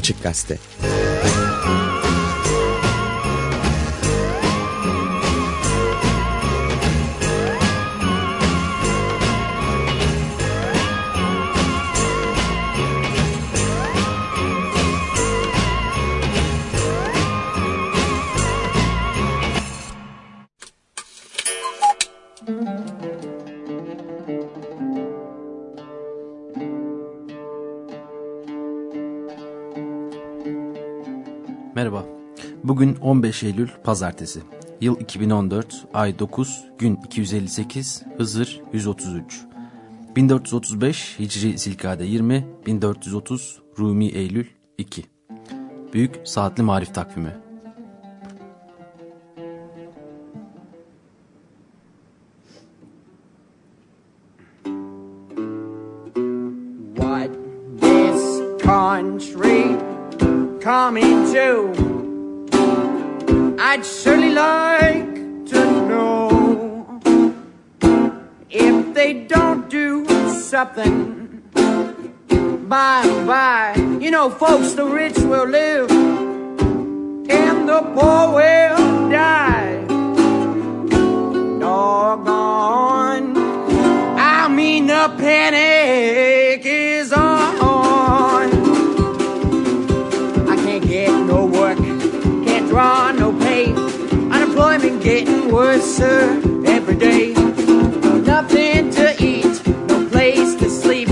Açık Gazete Bugün 15 Eylül Pazartesi. Yıl 2014, ay 9, gün 258, Hızır 133. 1435 Hicri Zilkade 20, 1430 Rumi Eylül 2. Büyük Saatli Marif Takvimi. What this country coming to? I'd surely like to know if they don't do something by and by. You know, folks, the rich will live and the poor will die. Doggone. I mean, the panic getting worse sir, every day. Nothing to eat, no place to sleep.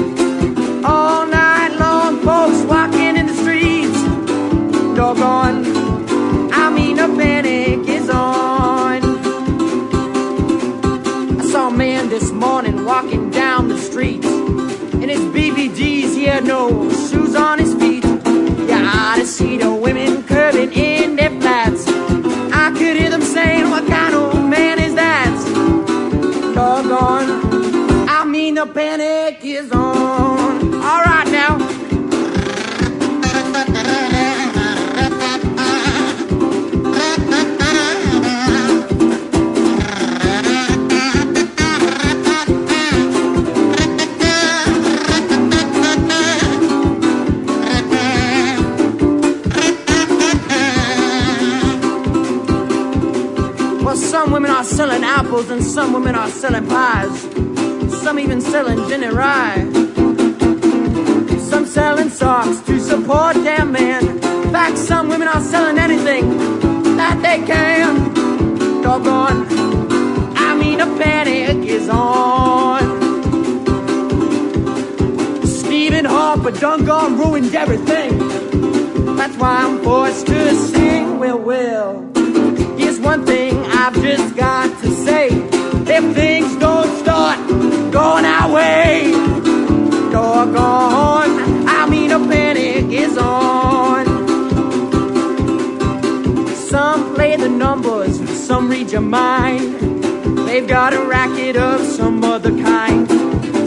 All night long, folks walking in the streets. Doggone, I mean, the panic is on. I saw a man this morning walking down the street. In his BVDs, he had no shoes on his feet. Yeah, I see the women curving in the panic is on. All right, now. Well, some women are selling apples and some women are selling pies. Some even selling gin and rye. Some selling socks to support their men. In fact, some women are selling anything that they can. Doggone, I mean, a panic is on. Stephen Harper done gone ruined everything. That's why I'm forced to sing. Well, well. Here's one thing I've just got to say. If going our way, doggone, I mean a panic is on. Some play the numbers, some read your mind. They've got a racket of some other kind.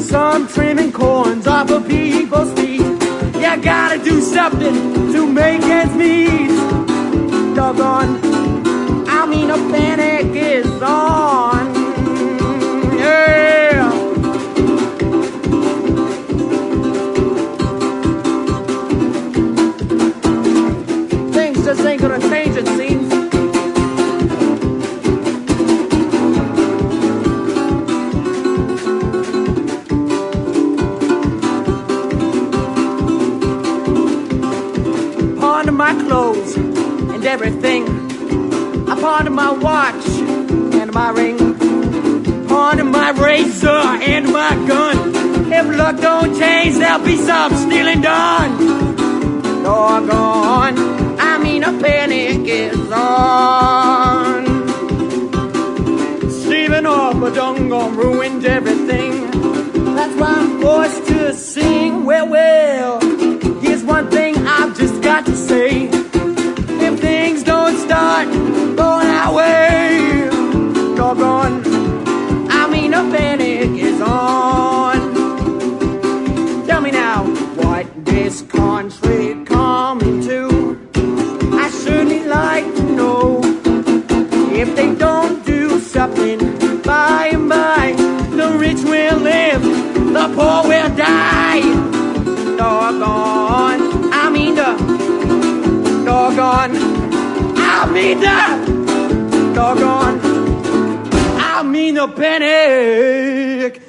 Some trimming corns off of people's feet. You gotta do something to make ends meet. Doggone. I mean, a panic is on. Yeah. Ain't gonna change, it seems. My clothes and everything. I pawned my watch and my ring. Pawned my razor and my gun. If luck don't change, there'll be some stealing done. Doggone, Mean a panic is on. Stephen Harper done gone ruined everything. That's why I'm forced to sing. Well, well, here's one thing I've just got to say. If things don't start going our way, mean the doggone. I mean the panic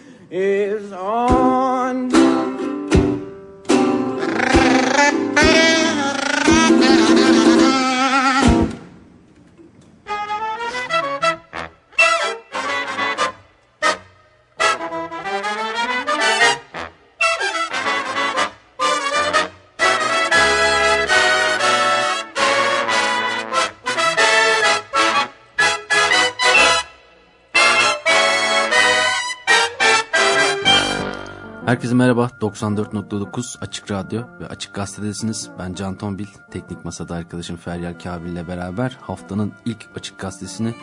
94.9 Açık Radyo ve Açık Gazete'desiniz. Ben Can Tombil. Teknik Masada arkadaşım Feryal Kabil ile beraber haftanın ilk Açık Gazetesini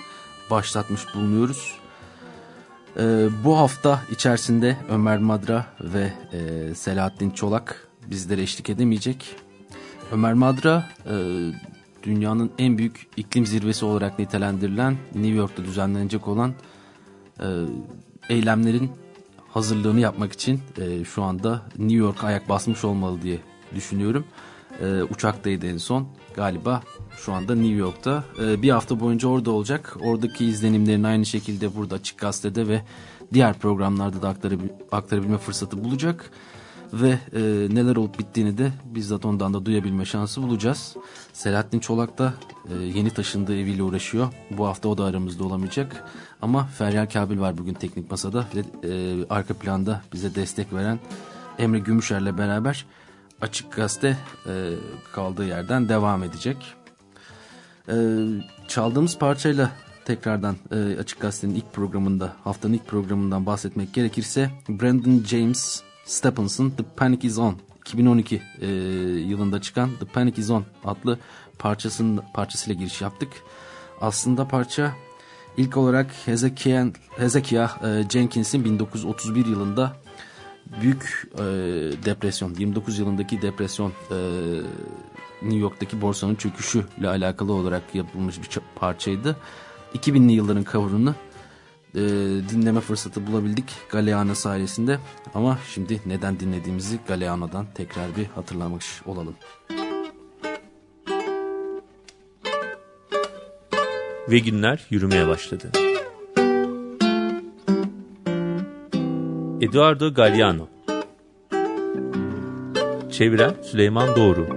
başlatmış bulunuyoruz. Ee, bu hafta içerisinde Ömer Madra ve e, Selahattin Çolak bizlere eşlik edemeyecek. Ömer Madra e, dünyanın en büyük iklim zirvesi olarak nitelendirilen New York'ta düzenlenecek olan e, eylemlerin hazırlığını yapmak için e, şu anda New York ayak basmış olmalı diye düşünüyorum. E, uçaktaydı en son galiba şu anda New York'ta. E, bir hafta boyunca orada olacak. Oradaki izlenimlerini aynı şekilde burada Açık Gazete'de ve diğer programlarda da aktarabil aktarabilme fırsatı bulacak. Ve e, neler olup bittiğini de bizzat ondan da duyabilme şansı bulacağız. Selahattin Çolak da e, yeni taşındığı eviyle uğraşıyor. Bu hafta o da aramızda olamayacak. Ama Feryal Kabil var bugün teknik masada ve e, arka planda bize destek veren Emre Gümüşer'le beraber Açık Gazete e, kaldığı yerden devam edecek. E, çaldığımız parçayla tekrardan e, Açık Gazete'nin ilk programında, haftanın ilk programından bahsetmek gerekirse Brandon James Stephens'ın The Panic Is On 2012 e, yılında çıkan The Panic Is On adlı parçasının parçasıyla giriş yaptık. Aslında parça ilk olarak Hezekiah, Hezekiah e, Jenkins'in 1931 yılında büyük e, depresyon, 29 yılındaki depresyon e, New York'taki borsanın çöküşüyle alakalı olarak yapılmış bir parçaydı. 2000'li yılların cover'ını e, dinleme fırsatı bulabildik Galeana sayesinde. Ama şimdi neden dinlediğimizi Galeana'dan tekrar bir hatırlamış olalım. Ve günler yürümeye başladı. Eduardo Galeano Çeviren Süleyman Doğru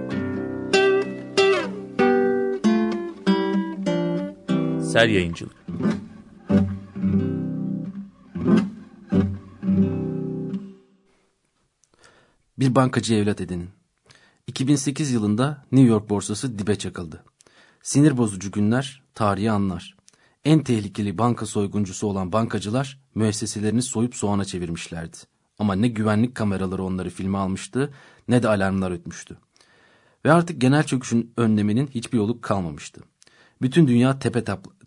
Ser Yayıncılık Bir bankacı evlat edinin. 2008 yılında New York borsası dibe çakıldı. Sinir bozucu günler, tarihi anlar. En tehlikeli banka soyguncusu olan bankacılar müesseselerini soyup soğana çevirmişlerdi. Ama ne güvenlik kameraları onları filme almıştı ne de alarmlar ötmüştü. Ve artık genel çöküşün önleminin hiçbir yolu kalmamıştı. Bütün dünya tepe,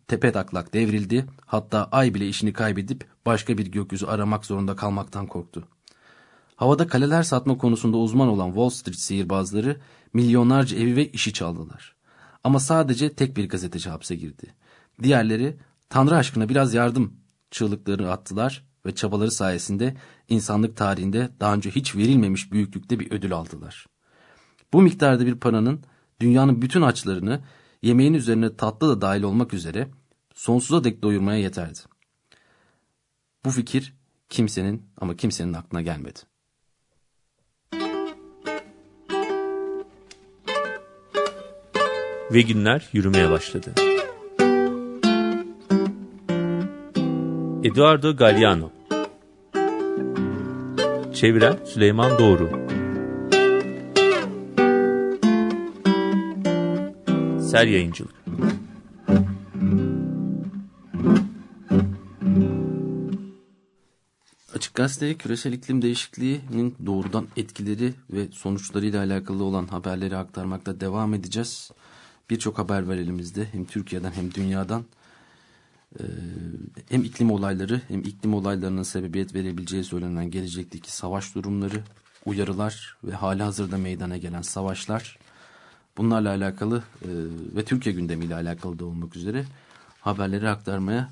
tepe taklak devrildi hatta ay bile işini kaybedip başka bir gökyüzü aramak zorunda kalmaktan korktu. Havada kaleler satma konusunda uzman olan Wall Street sihirbazları milyonlarca evi ve işi çaldılar. Ama sadece tek bir gazeteci hapse girdi. Diğerleri Tanrı aşkına biraz yardım çığlıkları attılar ve çabaları sayesinde insanlık tarihinde daha önce hiç verilmemiş büyüklükte bir ödül aldılar. Bu miktarda bir paranın dünyanın bütün açlarını yemeğin üzerine tatlı da dahil olmak üzere sonsuza dek doyurmaya yeterdi. Bu fikir kimsenin ama kimsenin aklına gelmedi. Ve günler yürümeye başladı. Eduardo Galeano Çeviren Süleyman Doğru Ser Yayıncılık Açık Gazete küresel iklim değişikliğinin doğrudan etkileri ve sonuçlarıyla alakalı olan haberleri aktarmakta devam edeceğiz. Birçok haber var elimizde hem Türkiye'den hem dünyadan. Ee, hem iklim olayları hem iklim olaylarının sebebiyet verebileceği söylenen gelecekteki savaş durumları, uyarılar ve hali hazırda meydana gelen savaşlar bunlarla alakalı e, ve Türkiye gündemiyle alakalı da olmak üzere haberleri aktarmaya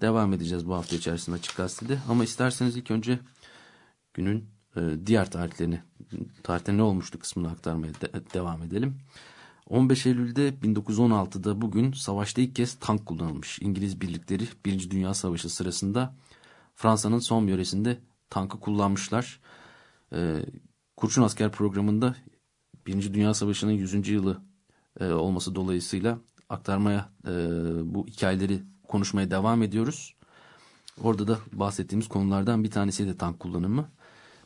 devam edeceğiz bu hafta içerisinde Açık Gazete'de. Ama isterseniz ilk önce günün e, diğer tarihlerini, tarihte ne olmuştu kısmını aktarmaya de, devam edelim. 15 Eylül'de 1916'da bugün savaşta ilk kez tank kullanılmış. İngiliz birlikleri 1. Dünya Savaşı sırasında Fransa'nın son yöresinde tankı kullanmışlar. Ee, Kurşun Asker programında 1. Dünya Savaşı'nın 100. yılı e, olması dolayısıyla aktarmaya e, bu hikayeleri konuşmaya devam ediyoruz. Orada da bahsettiğimiz konulardan bir tanesi de tank kullanımı.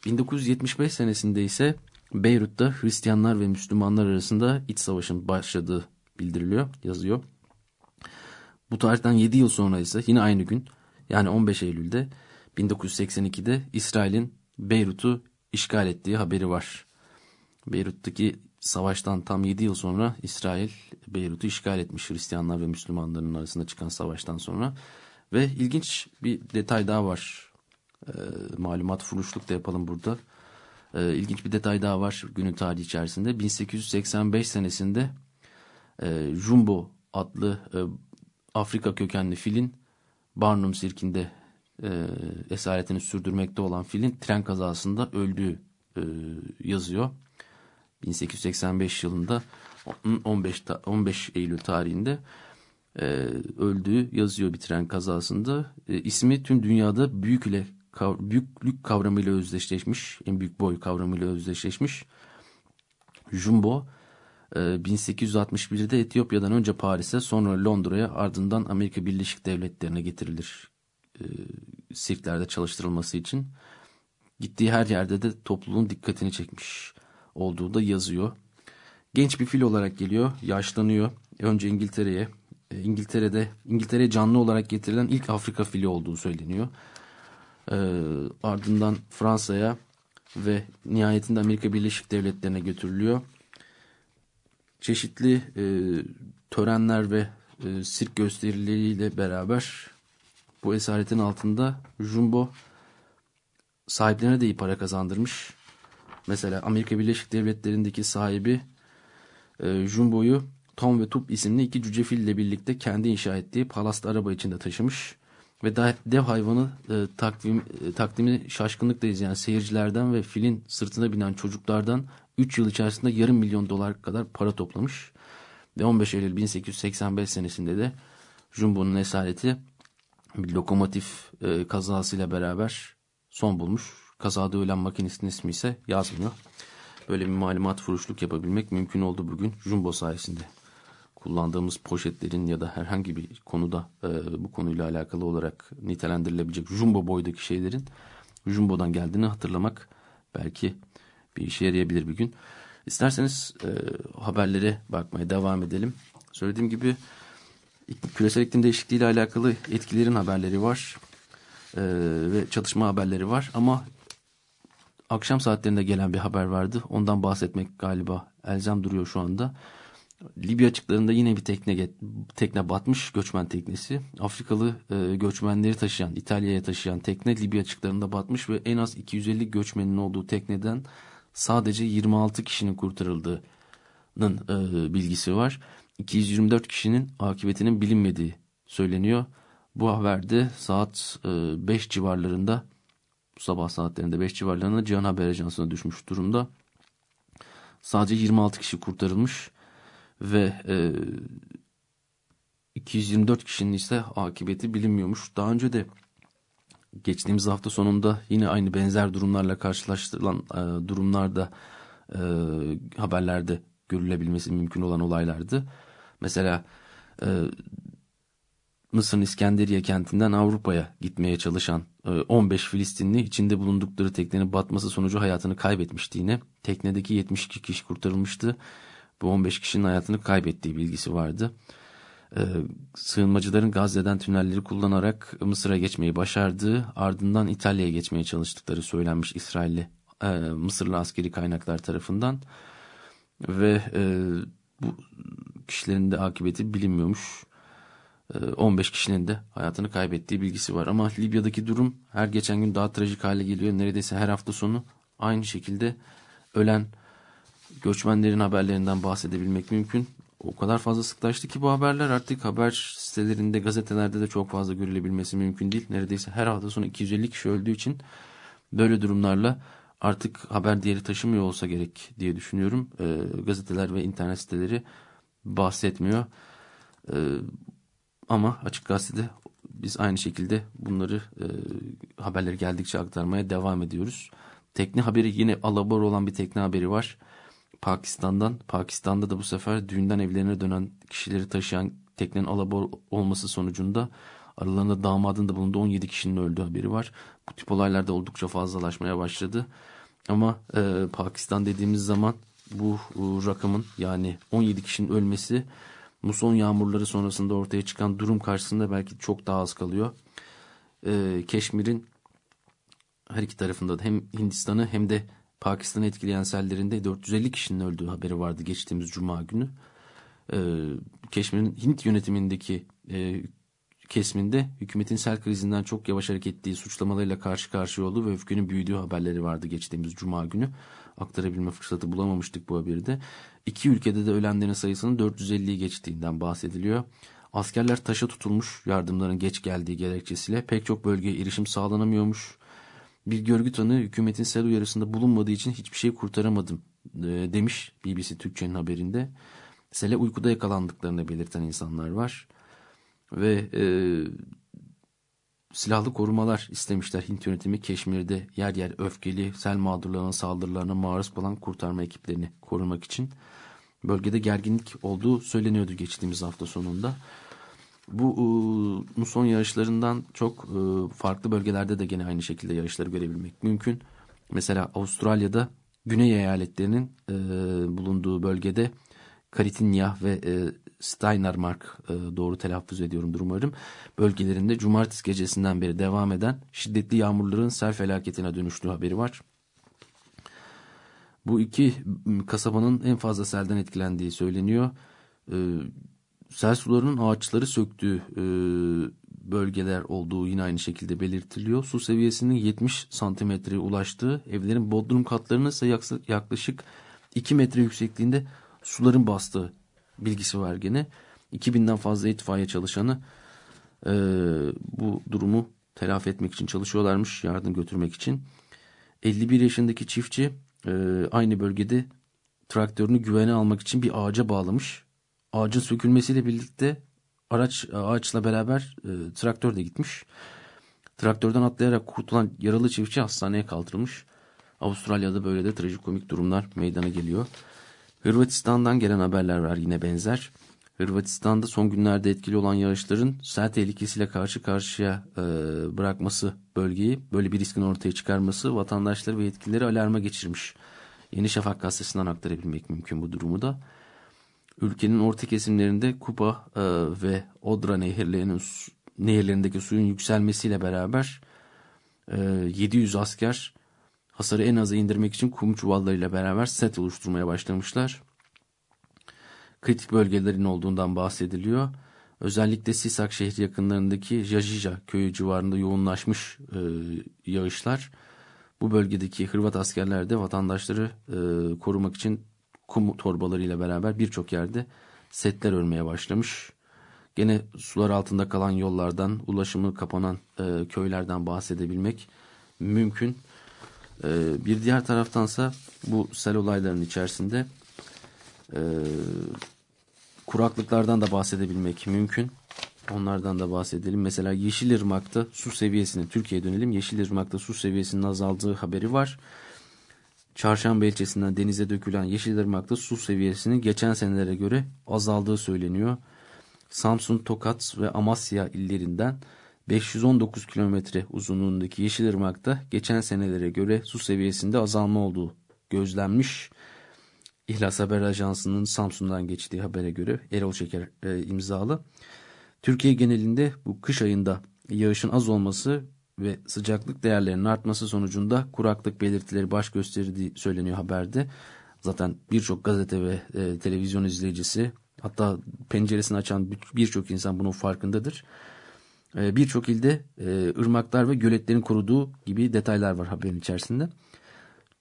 1975 senesinde ise Beyrut'ta Hristiyanlar ve Müslümanlar arasında iç savaşın başladığı bildiriliyor, yazıyor. Bu tarihten 7 yıl sonra ise yine aynı gün yani 15 Eylül'de 1982'de İsrail'in Beyrut'u işgal ettiği haberi var. Beyrut'taki savaştan tam 7 yıl sonra İsrail Beyrut'u işgal etmiş Hristiyanlar ve Müslümanların arasında çıkan savaştan sonra. Ve ilginç bir detay daha var. E, malumat furuşluk da yapalım burada. E, ilginç bir detay daha var günün tarihi içerisinde. 1885 senesinde e, Jumbo adlı e, Afrika kökenli filin Barnum sirkinde e, esaretini sürdürmekte olan filin tren kazasında öldüğü e, yazıyor. 1885 yılında 15 15 Eylül tarihinde e, öldüğü yazıyor bir tren kazasında. E, ismi tüm dünyada büyük ile kav, büyüklük kavramıyla özdeşleşmiş, en büyük boy kavramıyla özdeşleşmiş. Jumbo e, 1861'de Etiyopya'dan önce Paris'e sonra Londra'ya ardından Amerika Birleşik Devletleri'ne getirilir. E, sirklerde çalıştırılması için. Gittiği her yerde de topluluğun dikkatini çekmiş olduğu da yazıyor. Genç bir fil olarak geliyor, yaşlanıyor. Önce İngiltere'ye, e, İngiltere'de İngiltere'ye canlı olarak getirilen ilk Afrika fili olduğu söyleniyor. E, ardından Fransa'ya ve nihayetinde Amerika Birleşik Devletleri'ne götürülüyor. Çeşitli e, törenler ve e, sirk gösterileriyle beraber bu esaretin altında Jumbo sahiplerine de iyi para kazandırmış. Mesela Amerika Birleşik Devletleri'ndeki sahibi e, Jumbo'yu Tom ve Tup isimli iki cücefil ile birlikte kendi inşa ettiği palast araba içinde taşımış. Ve dev hayvanı e, takvim, e, takdimi şaşkınlıkla izleyen seyircilerden ve filin sırtına binen çocuklardan 3 yıl içerisinde yarım milyon dolar kadar para toplamış. Ve 15 Eylül 1885 senesinde de Jumbo'nun esareti bir lokomotif e, kazasıyla beraber son bulmuş. Kazada ölen makinistin ismi ise yazmıyor. Böyle bir malumat furuşluk yapabilmek mümkün oldu bugün Jumbo sayesinde. Kullandığımız poşetlerin ya da herhangi bir konuda e, bu konuyla alakalı olarak nitelendirilebilecek Jumbo boydaki şeylerin Jumbo'dan geldiğini hatırlamak belki bir işe yarayabilir bir gün. İsterseniz e, haberlere bakmaya devam edelim. Söylediğim gibi küresel iklim değişikliği ile alakalı etkilerin haberleri var e, ve çatışma haberleri var ama akşam saatlerinde gelen bir haber vardı. Ondan bahsetmek galiba elzem duruyor şu anda. Libya açıklarında yine bir tekne tekne batmış göçmen teknesi. Afrikalı e, göçmenleri taşıyan, İtalya'ya taşıyan tekne Libya açıklarında batmış ve en az 250 göçmenin olduğu tekneden sadece 26 kişinin kurtarıldığının e, bilgisi var. 224 kişinin akıbetinin bilinmediği söyleniyor. Bu haberde saat 5 e, civarlarında bu sabah saatlerinde 5 civarlarında Cihan Haber Ajansı'na düşmüş durumda. Sadece 26 kişi kurtarılmış ve e, 224 kişinin ise akıbeti bilinmiyormuş. Daha önce de geçtiğimiz hafta sonunda yine aynı benzer durumlarla karşılaştırılan e, durumlarda e, haberlerde görülebilmesi mümkün olan olaylardı. Mesela e, Mısır'ın İskenderiye kentinden Avrupa'ya gitmeye çalışan 15 e, Filistinli içinde bulundukları teknenin batması sonucu hayatını kaybetmişti yine. Teknedeki 72 kişi kurtarılmıştı. Bu 15 kişinin hayatını kaybettiği bilgisi vardı. Ee, sığınmacıların Gazze'den tünelleri kullanarak Mısır'a geçmeyi başardığı ardından İtalya'ya geçmeye çalıştıkları söylenmiş İsrailli e, Mısırlı askeri kaynaklar tarafından ve e, bu kişilerin de akıbeti bilinmiyormuş. 15 kişinin de hayatını kaybettiği bilgisi var. Ama Libya'daki durum her geçen gün daha trajik hale geliyor. Neredeyse her hafta sonu aynı şekilde ölen göçmenlerin haberlerinden bahsedebilmek mümkün. O kadar fazla sıklaştı ki bu haberler artık haber sitelerinde, gazetelerde de çok fazla görülebilmesi mümkün değil. Neredeyse her hafta sonu 250 kişi öldüğü için böyle durumlarla artık haber değeri taşımıyor olsa gerek diye düşünüyorum. E, gazeteler ve internet siteleri bahsetmiyor. E, ama Açık Gazete'de biz aynı şekilde bunları e, haberleri geldikçe aktarmaya devam ediyoruz. Tekne haberi yine alabor olan bir tekne haberi var. Pakistan'dan. Pakistan'da da bu sefer düğünden evlerine dönen kişileri taşıyan teknenin alabor olması sonucunda aralarında damadın da bulunduğu 17 kişinin öldüğü haberi var. Bu tip olaylar da oldukça fazlalaşmaya başladı. Ama e, Pakistan dediğimiz zaman bu e, rakamın yani 17 kişinin ölmesi muson yağmurları sonrasında ortaya çıkan durum karşısında belki çok daha az kalıyor. E, Keşmir'in her iki tarafında da hem Hindistan'ı hem de Pakistan'ı etkileyen sellerinde 450 kişinin öldüğü haberi vardı geçtiğimiz cuma günü. E, Keşmir'in Hint yönetimindeki e, kesiminde hükümetin sel krizinden çok yavaş hareket ettiği suçlamalarıyla karşı karşıya olduğu ve öfkenin büyüdüğü haberleri vardı geçtiğimiz cuma günü. Aktarabilme fırsatı bulamamıştık bu haberde. İki ülkede de ölenlerin sayısının 450'yi geçtiğinden bahsediliyor. Askerler taşa tutulmuş yardımların geç geldiği gerekçesiyle pek çok bölgeye erişim sağlanamıyormuş. Bir görgü tanığı hükümetin sel uyarısında bulunmadığı için hiçbir şey kurtaramadım e, demiş BBC Türkçe'nin haberinde. Sele uykuda yakalandıklarını belirten insanlar var. Ve e, silahlı korumalar istemişler Hint yönetimi Keşmir'de yer yer öfkeli sel mağdurlarının saldırılarına maruz kalan kurtarma ekiplerini korumak için. Bölgede gerginlik olduğu söyleniyordu geçtiğimiz hafta sonunda. Bu e, muson yağışlarından çok e, farklı bölgelerde de gene aynı şekilde yağışları görebilmek mümkün. Mesela Avustralya'da güney eyaletlerinin e, bulunduğu bölgede Karitinya ve e, Steinermark doğru telaffuz ediyorumdur umarım. Bölgelerinde cumartesi gecesinden beri devam eden şiddetli yağmurların sel felaketine dönüştüğü haberi var. Bu iki kasabanın en fazla selden etkilendiği söyleniyor. E, sel sularının ağaçları söktüğü e, bölgeler olduğu yine aynı şekilde belirtiliyor. Su seviyesinin 70 santimetreye ulaştığı, evlerin bodrum katlarının ise yaklaşık 2 metre yüksekliğinde suların bastığı bilgisi var gene. 2000'den fazla itfaiye çalışanı e, bu durumu telafi etmek için çalışıyorlarmış, yardım götürmek için. 51 yaşındaki çiftçi e, aynı bölgede traktörünü güvene almak için bir ağaca bağlamış. Ağacın sökülmesiyle birlikte araç ağaçla beraber e, traktör de gitmiş. Traktörden atlayarak kurtulan yaralı çiftçi hastaneye kaldırılmış. Avustralya'da böyle de trajikomik durumlar meydana geliyor. Hırvatistan'dan gelen haberler var yine benzer. Hırvatistan'da son günlerde etkili olan yağışların sel tehlikesiyle karşı karşıya e, bırakması bölgeyi, böyle bir riskin ortaya çıkarması vatandaşları ve yetkilileri alarma geçirmiş. Yeni Şafak gazetesinden aktarabilmek mümkün bu durumu da. Ülkenin orta kesimlerinde Kupa e, ve Odra nehirlerinin nehirlerindeki suyun yükselmesiyle beraber e, 700 asker hasarı en aza indirmek için kum çuvallarıyla beraber set oluşturmaya başlamışlar. Kritik bölgelerin olduğundan bahsediliyor. Özellikle Sisak şehri yakınlarındaki Jajija köyü civarında yoğunlaşmış e, yağışlar bu bölgedeki Hırvat askerler de vatandaşları e, korumak için kum torbalarıyla beraber birçok yerde setler örmeye başlamış. Gene sular altında kalan yollardan, ulaşımı kapanan e, köylerden bahsedebilmek mümkün. E, bir diğer taraftansa bu sel olaylarının içerisinde e, kuraklıklardan da bahsedebilmek mümkün. Onlardan da bahsedelim. Mesela Yeşilırmak'ta su seviyesini, Türkiye'ye dönelim. Yeşilırmak'ta su seviyesinin azaldığı haberi var. Çarşamba ilçesinden denize dökülen Yeşilırmak'ta su seviyesinin geçen senelere göre azaldığı söyleniyor. Samsun, Tokat ve Amasya illerinden 519 kilometre uzunluğundaki Yeşilırmak'ta geçen senelere göre su seviyesinde azalma olduğu gözlenmiş. İhlas Haber Ajansı'nın Samsun'dan geçtiği habere göre Erol Şeker e, imzalı. Türkiye genelinde bu kış ayında yağışın az olması ve sıcaklık değerlerinin artması sonucunda kuraklık belirtileri baş gösterdiği söyleniyor haberde. Zaten birçok gazete ve e, televizyon izleyicisi hatta penceresini açan birçok insan bunun farkındadır. E, birçok ilde e, ırmaklar ve göletlerin koruduğu gibi detaylar var haberin içerisinde.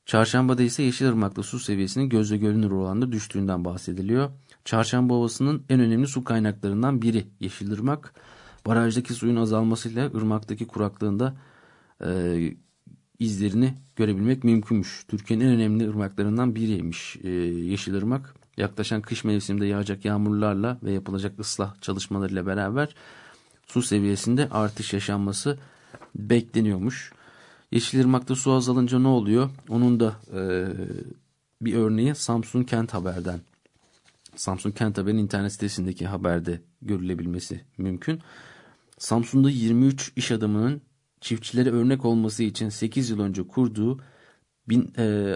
Çarşambada ise Yeşilırmak'ta su seviyesinin gözle görünür oranda düştüğünden bahsediliyor. Çarşamba Ovası'nın en önemli su kaynaklarından biri Yeşilırmak. Barajdaki suyun azalmasıyla ırmaktaki kuraklığında e, izlerini görebilmek mümkünmüş. Türkiye'nin en önemli ırmaklarından biriymiş e, Yeşilırmak. Yaklaşan kış mevsiminde yağacak yağmurlarla ve yapılacak ıslah çalışmalarıyla beraber su seviyesinde artış yaşanması bekleniyormuş. Yeşilırmak'ta su azalınca ne oluyor? Onun da e, bir örneği Samsun Kent Haber'den. Samsun Kent Haber'in internet sitesindeki haberde görülebilmesi mümkün. Samsun'da 23 iş adamının çiftçilere örnek olması için 8 yıl önce kurduğu bin, e,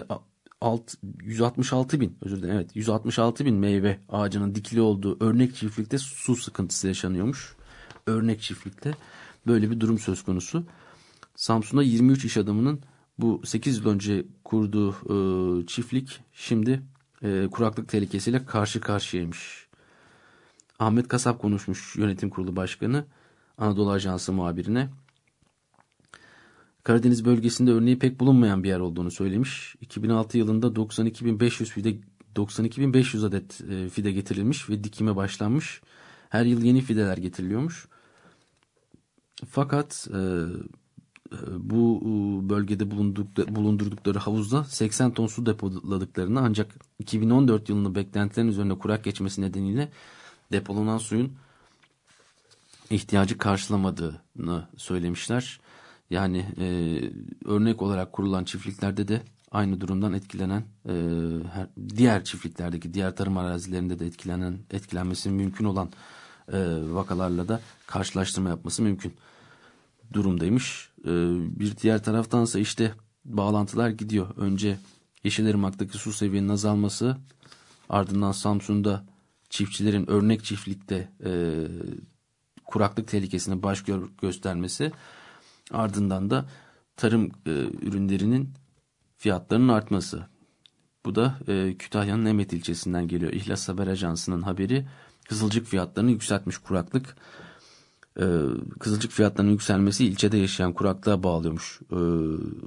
alt, 166 bin özür dilerim evet 166 bin meyve ağacının dikili olduğu örnek çiftlikte su sıkıntısı yaşanıyormuş. Örnek çiftlikte böyle bir durum söz konusu. Samsun'da 23 iş adamının bu 8 yıl önce kurduğu e, çiftlik şimdi e, kuraklık tehlikesiyle karşı karşıyaymış. Ahmet Kasap konuşmuş yönetim kurulu başkanı Anadolu Ajansı muhabirine. Karadeniz bölgesinde örneği pek bulunmayan bir yer olduğunu söylemiş. 2006 yılında 92.500 fide 92.500 adet e, fide getirilmiş ve dikime başlanmış. Her yıl yeni fideler getiriliyormuş. Fakat e, bu e, bölgede bulundurdukları havuzda 80 ton su depoladıklarını ancak 2014 yılını beklentilerin üzerine kurak geçmesi nedeniyle depolanan suyun ihtiyacı karşılamadığını söylemişler. Yani e, örnek olarak kurulan çiftliklerde de aynı durumdan etkilenen e, her, diğer çiftliklerdeki diğer tarım arazilerinde de etkilenen etkilenmesi mümkün olan e, vakalarla da karşılaştırma yapması mümkün durumdaymış. E, bir diğer taraftansa işte bağlantılar gidiyor. Önce Yeşilırmak'taki su seviyenin azalması ardından Samsun'da çiftçilerin örnek çiftlikte e, kuraklık tehlikesine baş gö göstermesi ardından da tarım e, ürünlerinin fiyatlarının artması. Bu da e, Kütahya'nın Emet ilçesinden geliyor. İhlas Haber Ajansı'nın haberi kızılcık fiyatlarını yükseltmiş kuraklık. E, kızılcık fiyatlarının yükselmesi ilçede yaşayan kuraklığa bağlıyormuş. E,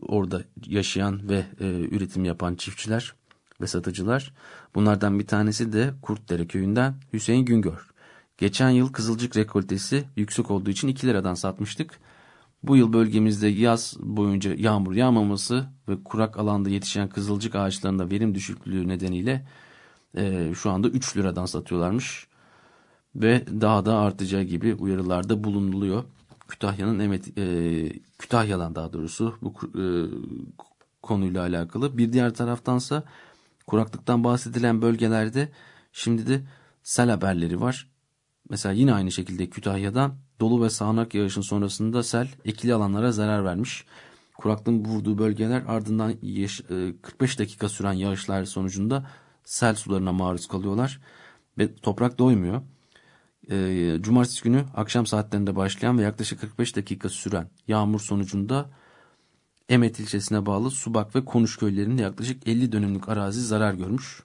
orada yaşayan ve e, üretim yapan çiftçiler ve satıcılar. Bunlardan bir tanesi de Kurtdere köyünden Hüseyin Güngör. Geçen yıl kızılcık rekoltesi yüksek olduğu için 2 liradan satmıştık. Bu yıl bölgemizde yaz boyunca yağmur yağmaması ve kurak alanda yetişen kızılcık ağaçlarında verim düşüklüğü nedeniyle e, şu anda 3 liradan satıyorlarmış. Ve daha da artacağı gibi uyarılarda bulunuluyor. Kütahya'nın Emet, e, Kütahya'dan daha doğrusu bu e, konuyla alakalı. Bir diğer taraftansa kuraklıktan bahsedilen bölgelerde şimdi de sel haberleri var. Mesela yine aynı şekilde Kütahya'dan dolu ve sağanak yağışın sonrasında sel ekili alanlara zarar vermiş. Kuraklığın vurduğu bölgeler ardından 45 e, dakika süren yağışlar sonucunda sel sularına maruz kalıyorlar ve toprak doymuyor. E, cumartesi günü akşam saatlerinde başlayan ve yaklaşık 45 dakika süren yağmur sonucunda Emet ilçesine bağlı Subak ve Konuş köylerinde yaklaşık 50 dönümlük arazi zarar görmüş.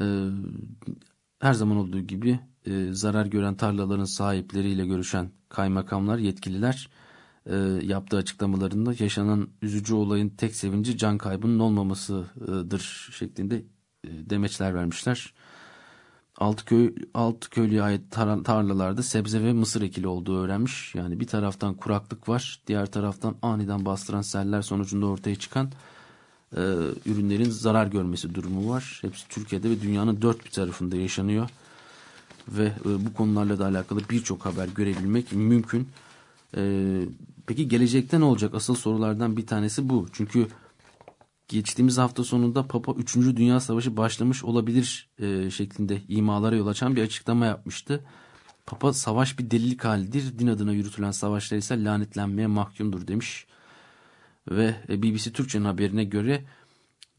E, her zaman olduğu gibi e, zarar gören tarlaların sahipleriyle görüşen kaymakamlar, yetkililer e, yaptığı açıklamalarında yaşanan üzücü olayın tek sevinci can kaybının olmamasıdır şeklinde e, demeçler vermişler. Altköy, Altköy'lüye ait tar tarlalarda sebze ve mısır ekili olduğu öğrenmiş. Yani bir taraftan kuraklık var, diğer taraftan aniden bastıran seller sonucunda ortaya çıkan e, ürünlerin zarar görmesi durumu var. Hepsi Türkiye'de ve dünyanın dört bir tarafında yaşanıyor. Ve e, bu konularla da alakalı birçok haber görebilmek mümkün. E, peki gelecekte ne olacak? Asıl sorulardan bir tanesi bu. Çünkü geçtiğimiz hafta sonunda Papa 3. Dünya Savaşı başlamış olabilir e, şeklinde imalara yol açan bir açıklama yapmıştı. Papa savaş bir delilik halidir. Din adına yürütülen savaşlar ise lanetlenmeye mahkumdur demiş ve e, BBC Türkçe'nin haberine göre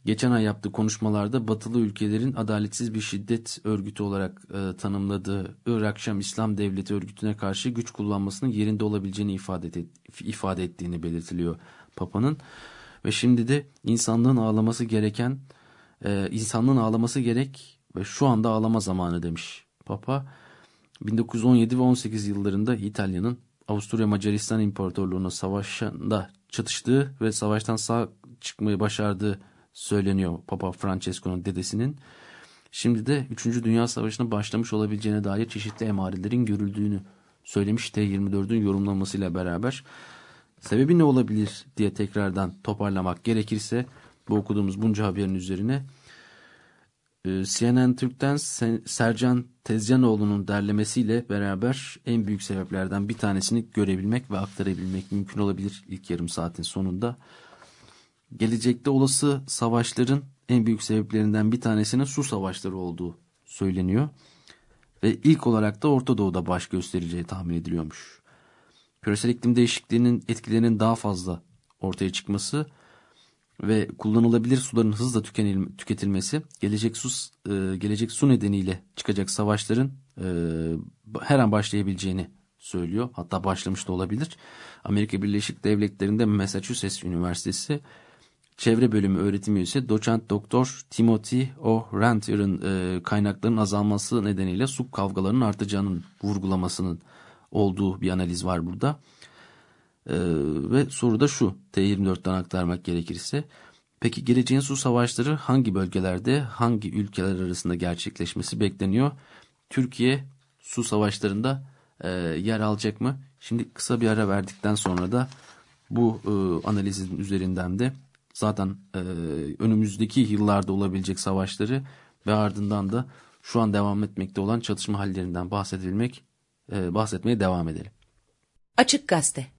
geçen ay yaptığı konuşmalarda batılı ülkelerin adaletsiz bir şiddet örgütü olarak e, tanımladığı Irak Şam İslam Devleti örgütüne karşı güç kullanmasının yerinde olabileceğini ifade, et, ifade ettiğini belirtiliyor Papa'nın. Ve şimdi de insanlığın ağlaması gereken, e, insanlığın ağlaması gerek ve şu anda ağlama zamanı demiş Papa. 1917 ve 18 yıllarında İtalya'nın Avusturya Macaristan İmparatorluğu'na savaşında çatıştığı ve savaştan sağ çıkmayı başardığı söyleniyor Papa Francesco'nun dedesinin. Şimdi de 3. Dünya Savaşı'na başlamış olabileceğine dair çeşitli emarelerin görüldüğünü söylemiş T24'ün yorumlamasıyla beraber. Sebebi ne olabilir diye tekrardan toparlamak gerekirse bu okuduğumuz bunca haberin üzerine CNN Türk'ten Sercan Tezcanoğlu'nun derlemesiyle beraber en büyük sebeplerden bir tanesini görebilmek ve aktarabilmek mümkün olabilir ilk yarım saatin sonunda. Gelecekte olası savaşların en büyük sebeplerinden bir tanesinin su savaşları olduğu söyleniyor. Ve ilk olarak da Orta Doğu'da baş göstereceği tahmin ediliyormuş. Küresel iklim değişikliğinin etkilerinin daha fazla ortaya çıkması ve kullanılabilir suların hızla tüketilmesi gelecek su e, gelecek su nedeniyle çıkacak savaşların e, her an başlayabileceğini söylüyor. Hatta başlamış da olabilir. Amerika Birleşik Devletleri'nde Massachusetts Üniversitesi çevre bölümü öğretim üyesi doçent doktor Timothy O'Rantier'ın e, kaynakların azalması nedeniyle su kavgalarının artacağının vurgulamasının olduğu bir analiz var burada. Ee, ve soru da şu T24'ten aktarmak gerekirse. Peki geleceğin su savaşları hangi bölgelerde hangi ülkeler arasında gerçekleşmesi bekleniyor? Türkiye su savaşlarında e, yer alacak mı? Şimdi kısa bir ara verdikten sonra da bu e, analizin üzerinden de zaten e, önümüzdeki yıllarda olabilecek savaşları ve ardından da şu an devam etmekte olan çatışma hallerinden bahsedilmek e, bahsetmeye devam edelim. Açık Gazete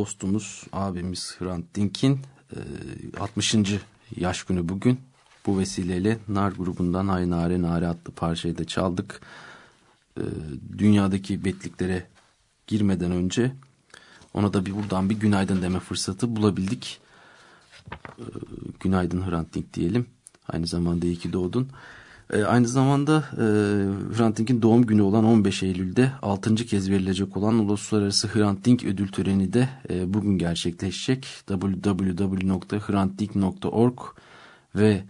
dostumuz, abimiz Hrant Dink'in 60. E, yaş günü bugün. Bu vesileyle Nar grubundan Ay Nare Nare adlı parçayı da çaldık. E, dünyadaki betliklere girmeden önce ona da bir buradan bir günaydın deme fırsatı bulabildik. Ee, günaydın Hrant Dink diyelim. Aynı zamanda iyi ki doğdun. Ee, aynı zamanda e, Hrant Dink'in doğum günü olan 15 Eylül'de 6. kez verilecek olan Uluslararası Hrant Dink ödül töreni de e, bugün gerçekleşecek. www.hrantdink.org ve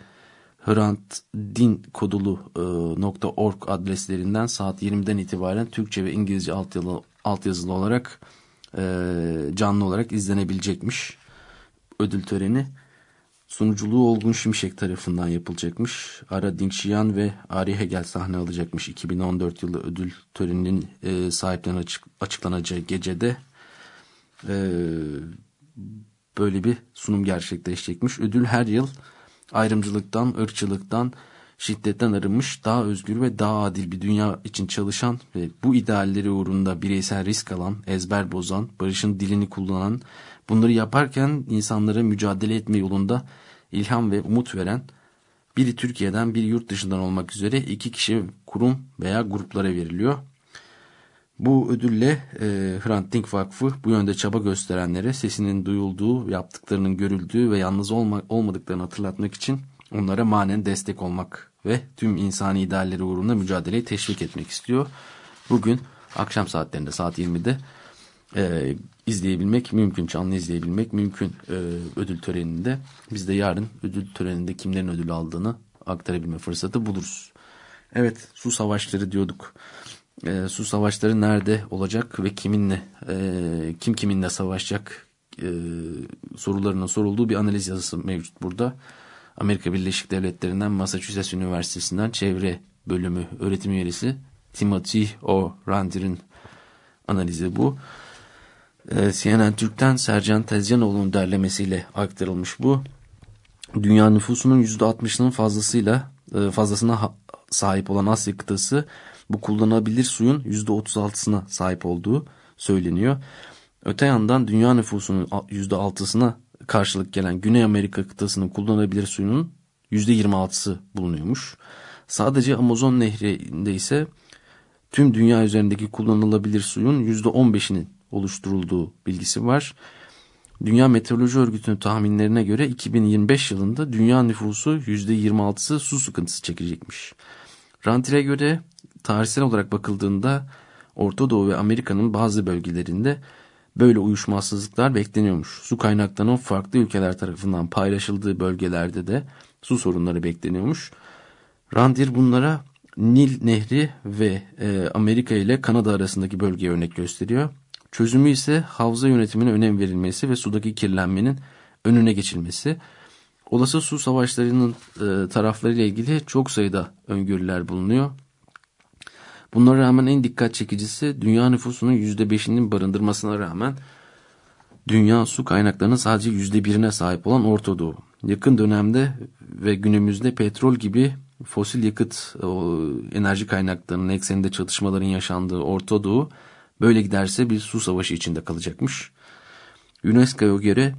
hrantdinkodulu.org e, adreslerinden saat 20'den itibaren Türkçe ve İngilizce altyazılı, altyazılı olarak e, canlı olarak izlenebilecekmiş ödül töreni. Sunuculuğu Olgun Şimşek tarafından yapılacakmış. Ara Dinkşiyan ve Ari Hegel sahne alacakmış. 2014 yılı ödül töreninin e, sahiplerine açık, açıklanacağı gecede e, böyle bir sunum gerçekleşecekmiş. Ödül her yıl ayrımcılıktan, ırkçılıktan, şiddetten arınmış, daha özgür ve daha adil bir dünya için çalışan ve bu idealleri uğrunda bireysel risk alan, ezber bozan, barışın dilini kullanan, bunları yaparken insanlara mücadele etme yolunda ilham ve umut veren, biri Türkiye'den biri yurt dışından olmak üzere iki kişi kurum veya gruplara veriliyor. Bu ödülle e, Hrant Dink Vakfı bu yönde çaba gösterenlere sesinin duyulduğu, yaptıklarının görüldüğü ve yalnız olma, olmadıklarını hatırlatmak için onlara manen destek olmak ve tüm insani idealleri uğrunda mücadeleyi teşvik etmek istiyor. Bugün akşam saatlerinde saat 20'de e, izleyebilmek mümkün, canlı izleyebilmek mümkün e, ödül töreninde. Biz de yarın ödül töreninde kimlerin ödül aldığını aktarabilme fırsatı buluruz. Evet su savaşları diyorduk. E, su savaşları nerede olacak ve kiminle, e, kim kiminle savaşacak e, sorularının sorulduğu bir analiz yazısı mevcut burada. Amerika Birleşik Devletleri'nden Massachusetts Üniversitesi'nden çevre bölümü öğretim üyesi Timothy O. Randir'in analizi bu. Ee, CNN Türk'ten Sercan Tezyanoğlu'nun derlemesiyle aktarılmış bu. Dünya nüfusunun %60'ının fazlasıyla e, fazlasına sahip olan Asya kıtası bu kullanılabilir suyun %36'sına sahip olduğu söyleniyor. Öte yandan dünya nüfusunun %6'sına karşılık gelen Güney Amerika kıtasının kullanılabilir suyunun %26'sı bulunuyormuş. Sadece Amazon nehrinde ise tüm dünya üzerindeki kullanılabilir suyun %15'inin oluşturulduğu bilgisi var. Dünya Meteoroloji Örgütü'nün tahminlerine göre 2025 yılında dünya nüfusu %26'sı su sıkıntısı çekecekmiş. Rantil'e göre tarihsel olarak bakıldığında Orta Doğu ve Amerika'nın bazı bölgelerinde böyle uyuşmazsızlıklar bekleniyormuş. Su kaynaklarının farklı ülkeler tarafından paylaşıldığı bölgelerde de su sorunları bekleniyormuş. Randir bunlara Nil Nehri ve e, Amerika ile Kanada arasındaki bölgeye örnek gösteriyor. Çözümü ise havza yönetimine önem verilmesi ve sudaki kirlenmenin önüne geçilmesi. Olası su savaşlarının e, tarafları ile ilgili çok sayıda öngörüler bulunuyor. Bunlara rağmen en dikkat çekicisi dünya nüfusunun %5'inin barındırmasına rağmen dünya su kaynaklarının sadece %1'ine sahip olan Orta Doğu. Yakın dönemde ve günümüzde petrol gibi fosil yakıt enerji kaynaklarının ekseninde çatışmaların yaşandığı Orta Doğu böyle giderse bir su savaşı içinde kalacakmış. UNESCO'ya göre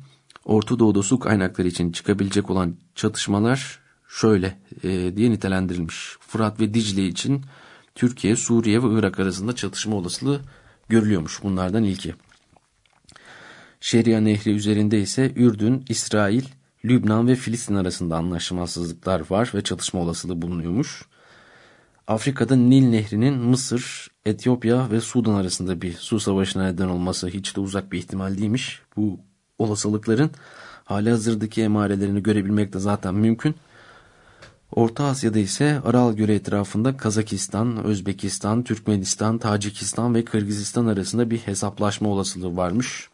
Orta Doğu'da su kaynakları için çıkabilecek olan çatışmalar şöyle e, diye nitelendirilmiş. Fırat ve Dicle için Türkiye, Suriye ve Irak arasında çatışma olasılığı görülüyormuş bunlardan ilki. Şeria Nehri üzerinde ise Ürdün, İsrail, Lübnan ve Filistin arasında anlaşmazsızlıklar var ve çatışma olasılığı bulunuyormuş. Afrika'da Nil Nehri'nin Mısır, Etiyopya ve Sudan arasında bir su savaşına neden olması hiç de uzak bir ihtimal değilmiş. Bu olasılıkların hali hazırdaki emarelerini görebilmek de zaten mümkün. Orta Asya'da ise Aral Gölü etrafında Kazakistan, Özbekistan, Türkmenistan, Tacikistan ve Kırgızistan arasında bir hesaplaşma olasılığı varmış.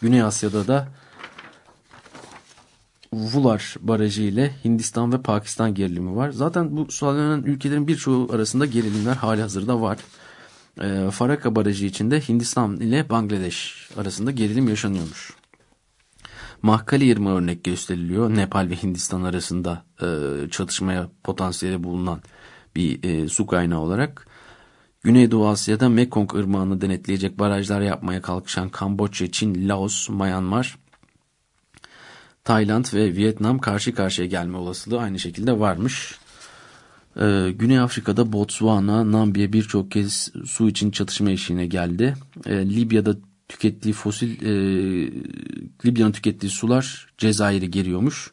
Güney Asya'da da Vular Barajı ile Hindistan ve Pakistan gerilimi var. Zaten bu sualanan ülkelerin birçoğu arasında gerilimler hali hazırda var. E, Faraka Barajı içinde Hindistan ile Bangladeş arasında gerilim yaşanıyormuş. Mahkali Irmağı örnek gösteriliyor. Nepal ve Hindistan arasında e, çatışmaya potansiyeli bulunan bir e, su kaynağı olarak. Güneydoğu Asya'da Mekong Irmağı'nı denetleyecek barajlar yapmaya kalkışan Kamboçya, Çin, Laos, Myanmar, Tayland ve Vietnam karşı karşıya gelme olasılığı aynı şekilde varmış. Ee, Güney Afrika'da Botswana, Namibya birçok kez su için çatışma eşiğine geldi. Ee, Libya'da tükettiği fosil e, Libya'nın tükettiği sular Cezayir'i geriyormuş.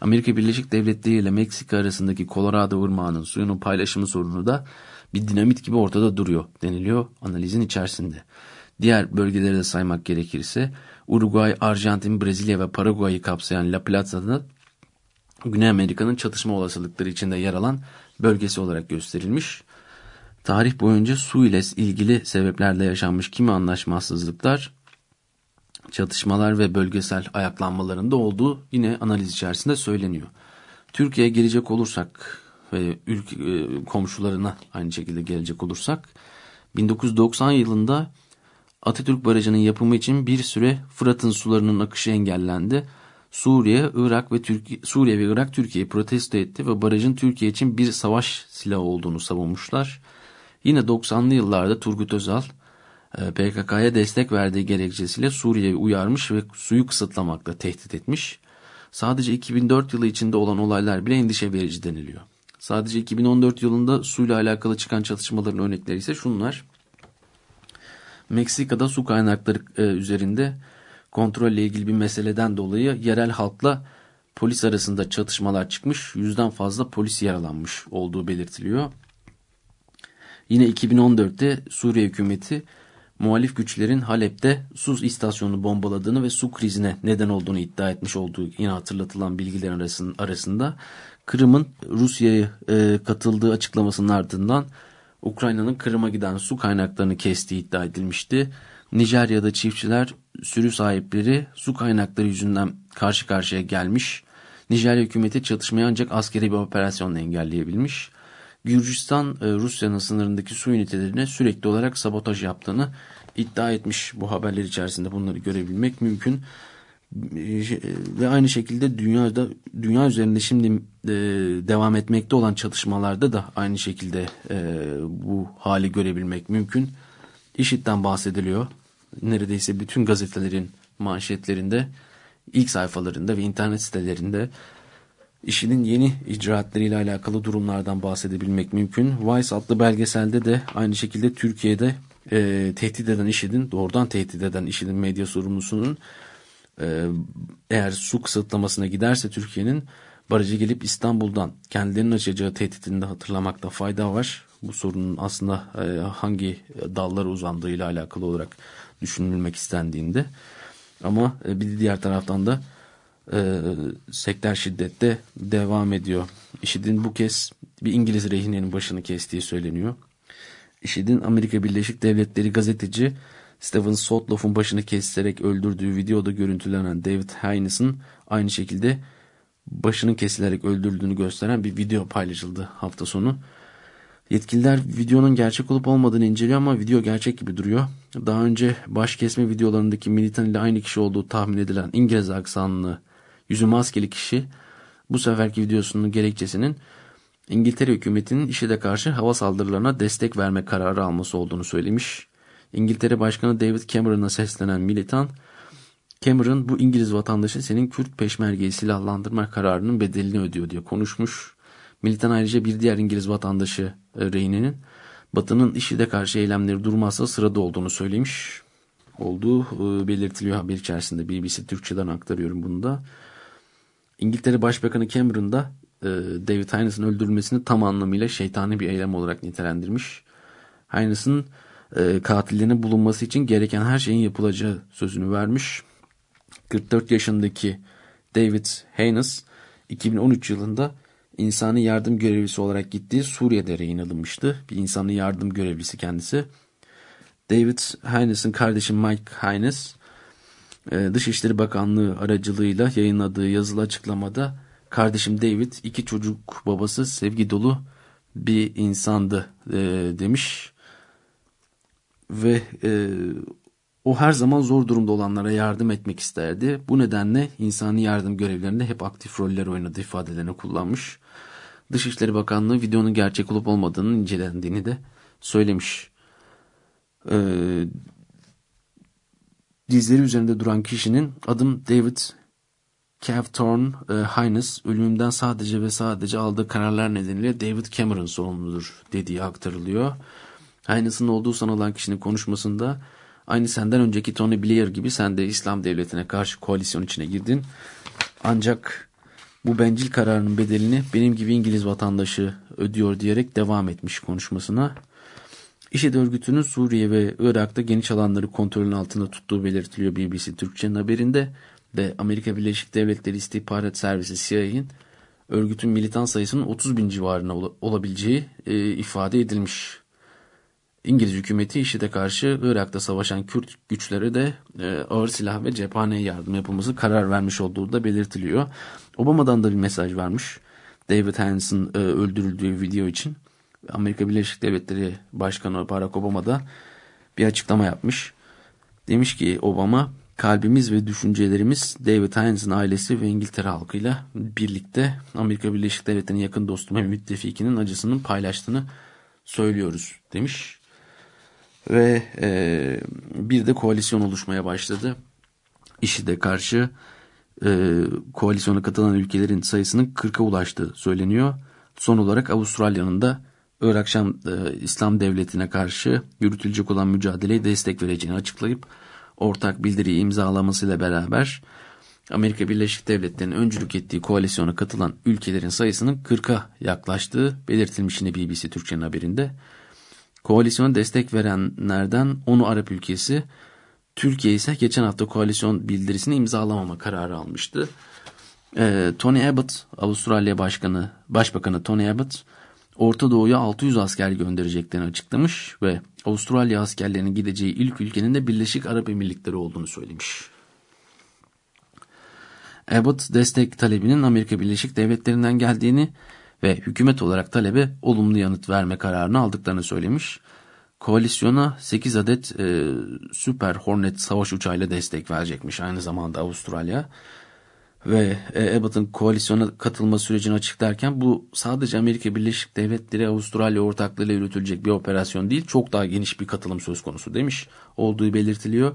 Amerika Birleşik Devletleri ile Meksika arasındaki Colorado Irmağı'nın suyunun paylaşımı sorunu da bir dinamit gibi ortada duruyor deniliyor analizin içerisinde. Diğer bölgeleri de saymak gerekirse Uruguay, Arjantin, Brezilya ve Paraguay'ı kapsayan La Plata'da Güney Amerika'nın çatışma olasılıkları içinde yer alan bölgesi olarak gösterilmiş. Tarih boyunca su ile ilgili sebeplerle yaşanmış kimi anlaşmazsızlıklar, çatışmalar ve bölgesel ayaklanmalarında olduğu yine analiz içerisinde söyleniyor. Türkiye'ye gelecek olursak ve ülke komşularına aynı şekilde gelecek olursak 1990 yılında Atatürk Barajı'nın yapımı için bir süre Fırat'ın sularının akışı engellendi. Suriye, Irak ve Türkiye, Suriye ve Irak Türkiye'yi protesto etti ve barajın Türkiye için bir savaş silahı olduğunu savunmuşlar. Yine 90'lı yıllarda Turgut Özal e, PKK'ya destek verdiği gerekçesiyle Suriye'yi uyarmış ve suyu kısıtlamakla tehdit etmiş. Sadece 2004 yılı içinde olan olaylar bile endişe verici deniliyor. Sadece 2014 yılında suyla alakalı çıkan çatışmaların örnekleri ise şunlar. Meksika'da su kaynakları e, üzerinde kontrolle ilgili bir meseleden dolayı yerel halkla polis arasında çatışmalar çıkmış. Yüzden fazla polis yaralanmış olduğu belirtiliyor. Yine 2014'te Suriye hükümeti muhalif güçlerin Halep'te su istasyonunu bombaladığını ve su krizine neden olduğunu iddia etmiş olduğu yine hatırlatılan bilgilerin arasında Kırım'ın Rusya'ya e, katıldığı açıklamasının ardından Ukrayna'nın Kırım'a giden su kaynaklarını kestiği iddia edilmişti. Nijerya'da çiftçiler sürü sahipleri su kaynakları yüzünden karşı karşıya gelmiş. Nijerya hükümeti çatışmayı ancak askeri bir operasyonla engelleyebilmiş. Gürcistan e, Rusya'nın sınırındaki su ünitelerine sürekli olarak sabotaj yaptığını iddia etmiş. Bu haberler içerisinde bunları görebilmek mümkün. E, ve aynı şekilde dünyada dünya üzerinde şimdi e, devam etmekte olan çatışmalarda da aynı şekilde bu hali görebilmek mümkün. IŞİD'den bahsediliyor. Neredeyse bütün gazetelerin manşetlerinde, ilk sayfalarında ve internet sitelerinde IŞİD'in yeni icraatlarıyla alakalı durumlardan bahsedebilmek mümkün. Vice adlı belgeselde de aynı şekilde Türkiye'de e, tehdit eden IŞİD'in, doğrudan tehdit eden IŞİD'in medya sorumlusunun e, eğer su kısıtlamasına giderse Türkiye'nin barajı gelip İstanbul'dan kendilerinin açacağı tehditini de hatırlamakta fayda var. Bu sorunun aslında e, hangi dallara uzandığıyla alakalı olarak düşünülmek istendiğinde. Ama e, bir diğer taraftan da e, sektör şiddette devam ediyor. IŞİD'in bu kez bir İngiliz rehinenin başını kestiği söyleniyor. IŞİD'in Amerika Birleşik Devletleri gazeteci Stephen Sotloff'un başını keserek öldürdüğü videoda görüntülenen David Haynes'ın aynı şekilde başının kesilerek öldürüldüğünü gösteren bir video paylaşıldı hafta sonu. Yetkililer videonun gerçek olup olmadığını inceliyor ama video gerçek gibi duruyor. Daha önce baş kesme videolarındaki militan ile aynı kişi olduğu tahmin edilen İngiliz aksanlı yüzü maskeli kişi bu seferki videosunun gerekçesinin İngiltere hükümetinin IŞİD'e karşı hava saldırılarına destek verme kararı alması olduğunu söylemiş. İngiltere Başkanı David Cameron'a seslenen militan, Cameron bu İngiliz vatandaşı senin Kürt peşmergeyi silahlandırma kararının bedelini ödüyor diye konuşmuş. Militan ayrıca bir diğer İngiliz vatandaşı e, rehinenin Batı'nın IŞİD'e karşı eylemleri durmazsa sırada olduğunu söylemiş. Olduğu e, belirtiliyor haber içerisinde. BBC Türkçe'den aktarıyorum bunu da. İngiltere Başbakanı Cameron da e, David Heinz'in öldürülmesini tam anlamıyla şeytani bir eylem olarak nitelendirmiş. E, katillerinin bulunması için gereken her şeyin yapılacağı sözünü vermiş. 44 yaşındaki David Haynes 2013 yılında insani yardım görevlisi olarak gittiği Suriye'de rehin alınmıştı. Bir insani yardım görevlisi kendisi. David Haynes'in kardeşi Mike Haynes ee, Dışişleri Bakanlığı aracılığıyla yayınladığı yazılı açıklamada kardeşim David iki çocuk babası sevgi dolu bir insandı e, demiş ve e, o her zaman zor durumda olanlara yardım etmek isterdi. Bu nedenle insani yardım görevlerinde hep aktif roller oynadı ifadelerini kullanmış. Dışişleri Bakanlığı videonun gerçek olup olmadığını incelendiğini de söylemiş. Ee, dizleri üzerinde duran kişinin adım David Cavthorne e, Hines ölümünden sadece ve sadece aldığı kararlar nedeniyle David Cameron sorumludur dediği aktarılıyor. Hines'ın olduğu sanılan kişinin konuşmasında Aynı senden önceki Tony Blair gibi sen de İslam devletine karşı koalisyon içine girdin. Ancak bu bencil kararının bedelini benim gibi İngiliz vatandaşı ödüyor diyerek devam etmiş konuşmasına. İşit örgütünün Suriye ve Irak'ta geniş alanları kontrolün altında tuttuğu belirtiliyor BBC Türkçe'nin haberinde ve Amerika Birleşik Devletleri İstihbarat Servisi CIA'nin örgütün militan sayısının 30 bin civarına olabileceği e, ifade edilmiş. İngiliz hükümeti IŞİD'e karşı Irak'ta savaşan Kürt güçlere de e, ağır silah ve cephaneye yardım yapılması karar vermiş olduğu da belirtiliyor. Obama'dan da bir mesaj vermiş. David Hanson e, öldürüldüğü video için. Amerika Birleşik Devletleri Başkanı Barack Obama da bir açıklama yapmış. Demiş ki Obama kalbimiz ve düşüncelerimiz David Heinz'in ailesi ve İngiltere halkıyla birlikte Amerika Birleşik Devletleri'nin yakın dostu ve müttefikinin acısının paylaştığını söylüyoruz demiş. Ve e, bir de koalisyon oluşmaya başladı. IŞİD'e karşı e, koalisyona katılan ülkelerin sayısının 40'a ulaştığı söyleniyor. Son olarak Avustralya'nın da Irak Şam e, İslam Devleti'ne karşı yürütülecek olan mücadeleye destek vereceğini açıklayıp ortak bildiriyi imzalamasıyla beraber Amerika Birleşik Devletleri'nin öncülük ettiği koalisyona katılan ülkelerin sayısının 40'a yaklaştığı belirtilmiş yine BBC Türkçe'nin haberinde. Koalisyona destek verenlerden 10'u Arap ülkesi, Türkiye ise geçen hafta koalisyon bildirisini imzalamama kararı almıştı. Ee, Tony Abbott, Avustralya Başkanı, Başbakanı Tony Abbott, Orta Doğu'ya 600 asker göndereceklerini açıklamış ve Avustralya askerlerinin gideceği ilk ülkenin de Birleşik Arap Emirlikleri olduğunu söylemiş. Abbott destek talebinin Amerika Birleşik Devletleri'nden geldiğini ve hükümet olarak talebe olumlu yanıt verme kararını aldıklarını söylemiş. Koalisyona 8 adet e, Super Hornet savaş uçağıyla destek verecekmiş aynı zamanda Avustralya ve e, Abbott'ın koalisyona katılma sürecini açıklarken bu sadece Amerika Birleşik Devletleri Avustralya ortaklığıyla yürütülecek bir operasyon değil çok daha geniş bir katılım söz konusu demiş olduğu belirtiliyor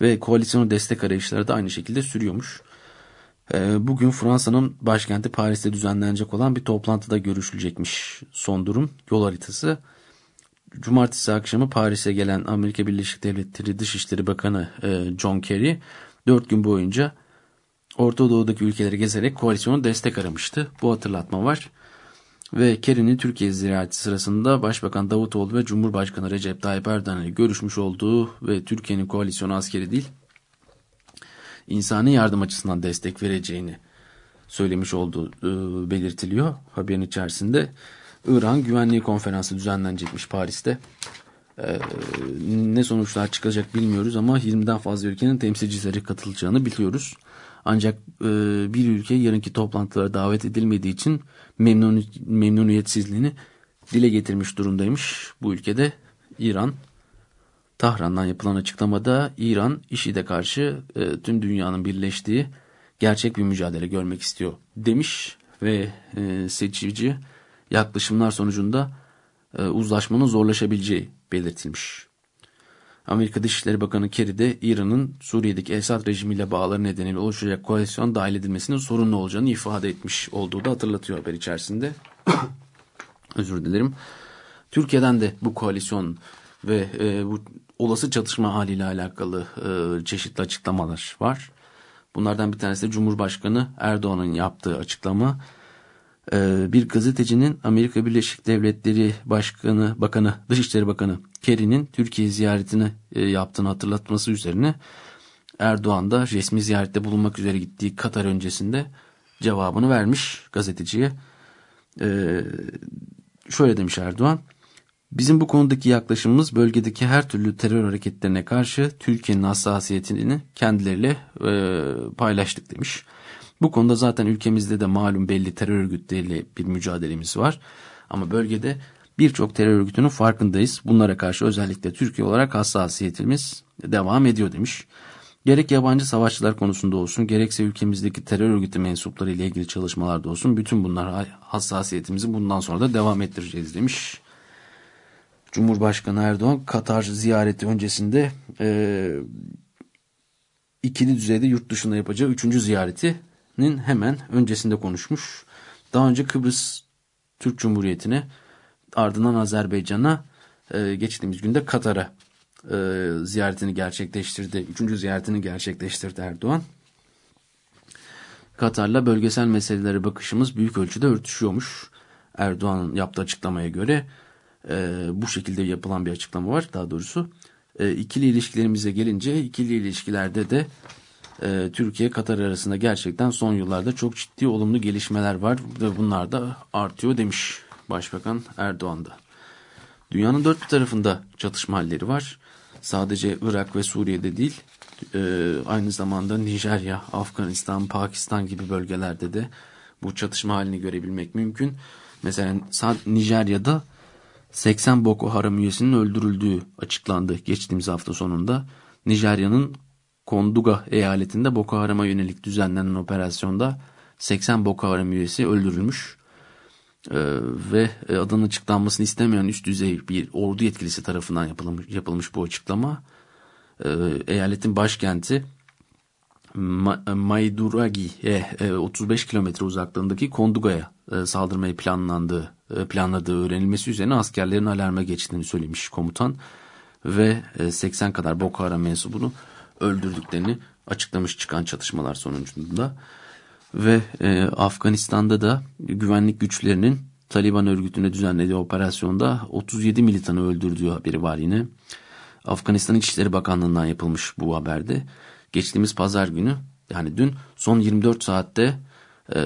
ve koalisyonun destek arayışları da aynı şekilde sürüyormuş. E, bugün Fransa'nın başkenti Paris'te düzenlenecek olan bir toplantıda görüşülecekmiş son durum yol haritası. Cumartesi akşamı Paris'e gelen Amerika Birleşik Devletleri Dışişleri Bakanı e, John Kerry 4 gün boyunca Orta Doğu'daki ülkeleri gezerek koalisyonu destek aramıştı. Bu hatırlatma var. Ve Kerry'nin Türkiye ziyareti sırasında Başbakan Davutoğlu ve Cumhurbaşkanı Recep Tayyip Erdoğan'la görüşmüş olduğu ve Türkiye'nin koalisyonu askeri değil, insani yardım açısından destek vereceğini söylemiş olduğu e, belirtiliyor haberin içerisinde. İran Güvenliği Konferansı düzenlenecekmiş Paris'te. Ee, ne sonuçlar çıkacak bilmiyoruz ama 20'den fazla ülkenin temsilcileri katılacağını biliyoruz. Ancak e, bir ülke yarınki toplantılara davet edilmediği için memnun, memnuniyetsizliğini dile getirmiş durumdaymış. Bu ülkede İran. Tahran'dan yapılan açıklamada İran IŞİD'e karşı e, tüm dünyanın birleştiği gerçek bir mücadele görmek istiyor demiş ve e, seçici yaklaşımlar sonucunda e, uzlaşmanın zorlaşabileceği belirtilmiş. Amerika Dışişleri Bakanı Kerry de İran'ın Suriye'deki Esad rejimiyle bağları nedeniyle oluşacak koalisyon dahil edilmesinin sorunlu olacağını ifade etmiş olduğu da hatırlatıyor haber içerisinde. Özür dilerim. Türkiye'den de bu koalisyon ve e, bu olası çatışma haliyle alakalı e, çeşitli açıklamalar var. Bunlardan bir tanesi de Cumhurbaşkanı Erdoğan'ın yaptığı açıklama. E, bir gazetecinin Amerika Birleşik Devletleri Başkanı, Bakanı, Dışişleri Bakanı Kerry'nin Türkiye ziyaretini e, yaptığını hatırlatması üzerine Erdoğan da resmi ziyarette bulunmak üzere gittiği Katar öncesinde cevabını vermiş gazeteciye. E, şöyle demiş Erdoğan. Bizim bu konudaki yaklaşımımız bölgedeki her türlü terör hareketlerine karşı Türkiye'nin hassasiyetini kendileriyle e, paylaştık demiş. Bu konuda zaten ülkemizde de malum belli terör örgütleriyle bir mücadelemiz var. Ama bölgede birçok terör örgütünün farkındayız. Bunlara karşı özellikle Türkiye olarak hassasiyetimiz devam ediyor demiş. Gerek yabancı savaşçılar konusunda olsun gerekse ülkemizdeki terör örgütü mensupları ile ilgili çalışmalarda olsun bütün bunlar hassasiyetimizi bundan sonra da devam ettireceğiz demiş. Cumhurbaşkanı Erdoğan Katar ziyareti öncesinde e, ikili düzeyde yurt dışında yapacağı üçüncü ziyaretinin hemen öncesinde konuşmuş. Daha önce Kıbrıs Türk Cumhuriyeti'ne ardından Azerbaycan'a e, geçtiğimiz günde Katar'a e, ziyaretini gerçekleştirdi. Üçüncü ziyaretini gerçekleştirdi Erdoğan. Katar'la bölgesel meselelere bakışımız büyük ölçüde örtüşüyormuş. Erdoğan'ın yaptığı açıklamaya göre e, bu şekilde yapılan bir açıklama var daha doğrusu. E, ikili ilişkilerimize gelince ikili ilişkilerde de e, Türkiye-Katar arasında gerçekten son yıllarda çok ciddi olumlu gelişmeler var ve bunlar da artıyor demiş Başbakan Erdoğan da. Dünyanın dört bir tarafında çatışma halleri var. Sadece Irak ve Suriye'de değil, e, aynı zamanda Nijerya, Afganistan, Pakistan gibi bölgelerde de bu çatışma halini görebilmek mümkün. Mesela Nijerya'da 80 Boko Haram üyesinin öldürüldüğü açıklandı geçtiğimiz hafta sonunda. Nijerya'nın Konduga eyaletinde Boko Haram'a yönelik düzenlenen operasyonda 80 Boko Haram üyesi öldürülmüş. Ee, ve adının açıklanmasını istemeyen üst düzey bir ordu yetkilisi tarafından yapılmış, yapılmış bu açıklama. Ee, eyaletin başkenti Ma Maiduragi'ye 35 kilometre uzaklığındaki Konduga'ya e, saldırmayı planlandığı, e, planladığı öğrenilmesi üzerine askerlerin alarma geçtiğini söylemiş komutan ve 80 e, kadar Boko Haram mensubunu öldürdüklerini açıklamış çıkan çatışmalar sonucunda. Ve e, Afganistan'da da güvenlik güçlerinin Taliban örgütüne düzenlediği operasyonda 37 militanı öldürdüğü haberi var yine. Afganistan İçişleri Bakanlığı'ndan yapılmış bu haberde. Geçtiğimiz pazar günü yani dün son 24 saatte e,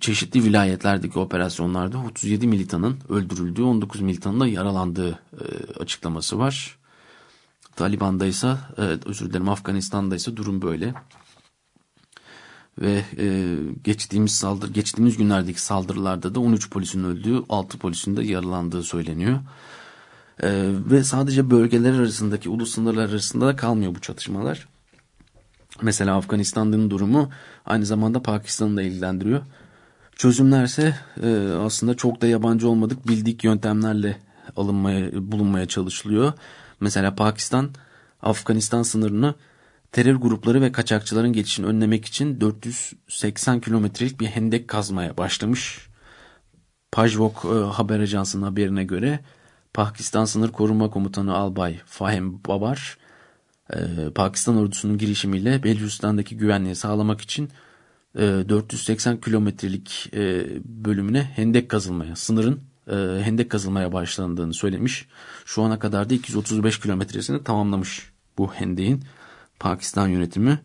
çeşitli vilayetlerdeki operasyonlarda 37 militanın öldürüldüğü 19 militanın da yaralandığı e, açıklaması var. Taliban'da ise özür dilerim Afganistan'da ise durum böyle. Ve e, geçtiğimiz saldır geçtiğimiz günlerdeki saldırılarda da 13 polisin öldüğü, 6 polisin de yaralandığı söyleniyor. E, ve sadece bölgeler arasındaki ulus sınırlar arasında da kalmıyor bu çatışmalar. Mesela Afganistan'ın durumu aynı zamanda Pakistan'ı da ilgilendiriyor. Çözümlerse e, aslında çok da yabancı olmadık bildik yöntemlerle alınmaya bulunmaya çalışılıyor. Mesela Pakistan Afganistan sınırını terör grupları ve kaçakçıların geçişini önlemek için 480 kilometrelik bir hendek kazmaya başlamış. Pajvok e, haber ajansının haberine göre Pakistan Sınır Koruma Komutanı Albay Fahim Babar e, Pakistan ordusunun girişimiyle Belucistan'daki güvenliği sağlamak için 480 kilometrelik e, bölümüne hendek kazılmaya, sınırın e, hendek kazılmaya başlandığını söylemiş. Şu ana kadar da 235 kilometresini tamamlamış bu hendeğin Pakistan yönetimi.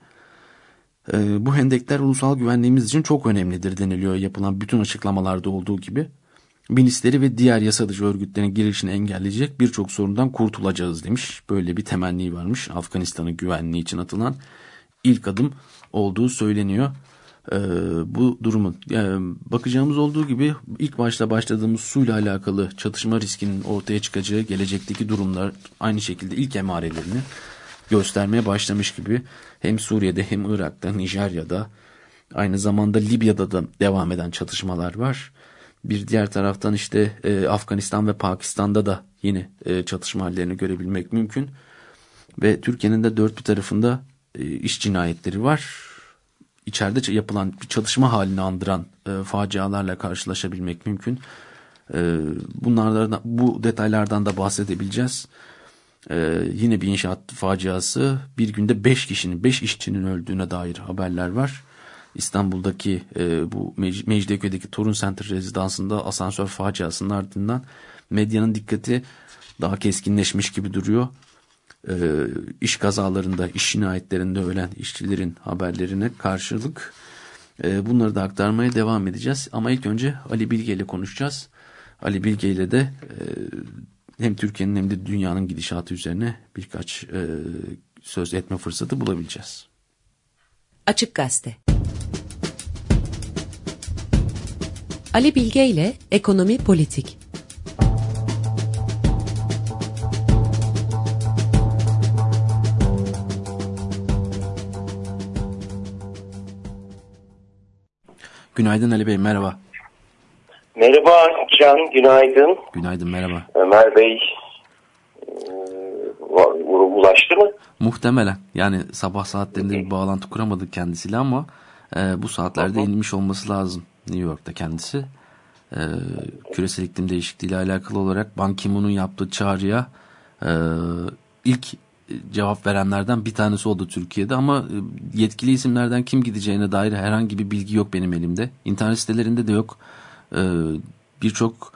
E, bu hendekler ulusal güvenliğimiz için çok önemlidir deniliyor yapılan bütün açıklamalarda olduğu gibi. Milisleri ve diğer yasa dışı örgütlerin girişini engelleyecek birçok sorundan kurtulacağız demiş. Böyle bir temenni varmış Afganistan'ın güvenliği için atılan ilk adım olduğu söyleniyor e, bu durumun. Yani bakacağımız olduğu gibi ilk başta başladığımız suyla alakalı çatışma riskinin ortaya çıkacağı gelecekteki durumlar aynı şekilde ilk emarelerini göstermeye başlamış gibi hem Suriye'de hem Irak'ta, Nijerya'da aynı zamanda Libya'da da devam eden çatışmalar var. Bir diğer taraftan işte e, Afganistan ve Pakistan'da da yine e, çatışma hallerini görebilmek mümkün. Ve Türkiye'nin de dört bir tarafında e, iş cinayetleri var içeride yapılan bir çalışma halini andıran e, facialarla karşılaşabilmek mümkün. E, bunlardan bu detaylardan da bahsedebileceğiz. E, yine bir inşaat faciası bir günde 5 kişinin 5 işçinin öldüğüne dair haberler var. İstanbul'daki e, bu Mecidiyeköy'deki Torun Center rezidansında asansör faciasının ardından medyanın dikkati daha keskinleşmiş gibi duruyor e, iş kazalarında, iş cinayetlerinde ölen işçilerin haberlerine karşılık e, bunları da aktarmaya devam edeceğiz. Ama ilk önce Ali Bilge ile konuşacağız. Ali Bilge ile de e, hem Türkiye'nin hem de dünyanın gidişatı üzerine birkaç e, söz etme fırsatı bulabileceğiz. Açık Gazete Ali Bilge ile Ekonomi Politik Günaydın Ali Bey, merhaba. Merhaba Can, günaydın. Günaydın, merhaba. Ömer Bey e, ulaştı mı? Muhtemelen. Yani sabah saatlerinde bir bağlantı kuramadık kendisiyle ama e, bu saatlerde Aha. inmiş olması lazım New York'ta kendisi. E, küresel iklim değişikliği ile alakalı olarak Ban Ki-moon'un yaptığı çağrıya e, ilk cevap verenlerden bir tanesi oldu Türkiye'de ama e, yetkili isimlerden kim gideceğine dair herhangi bir bilgi yok benim elimde. İnternet sitelerinde de yok. E, Birçok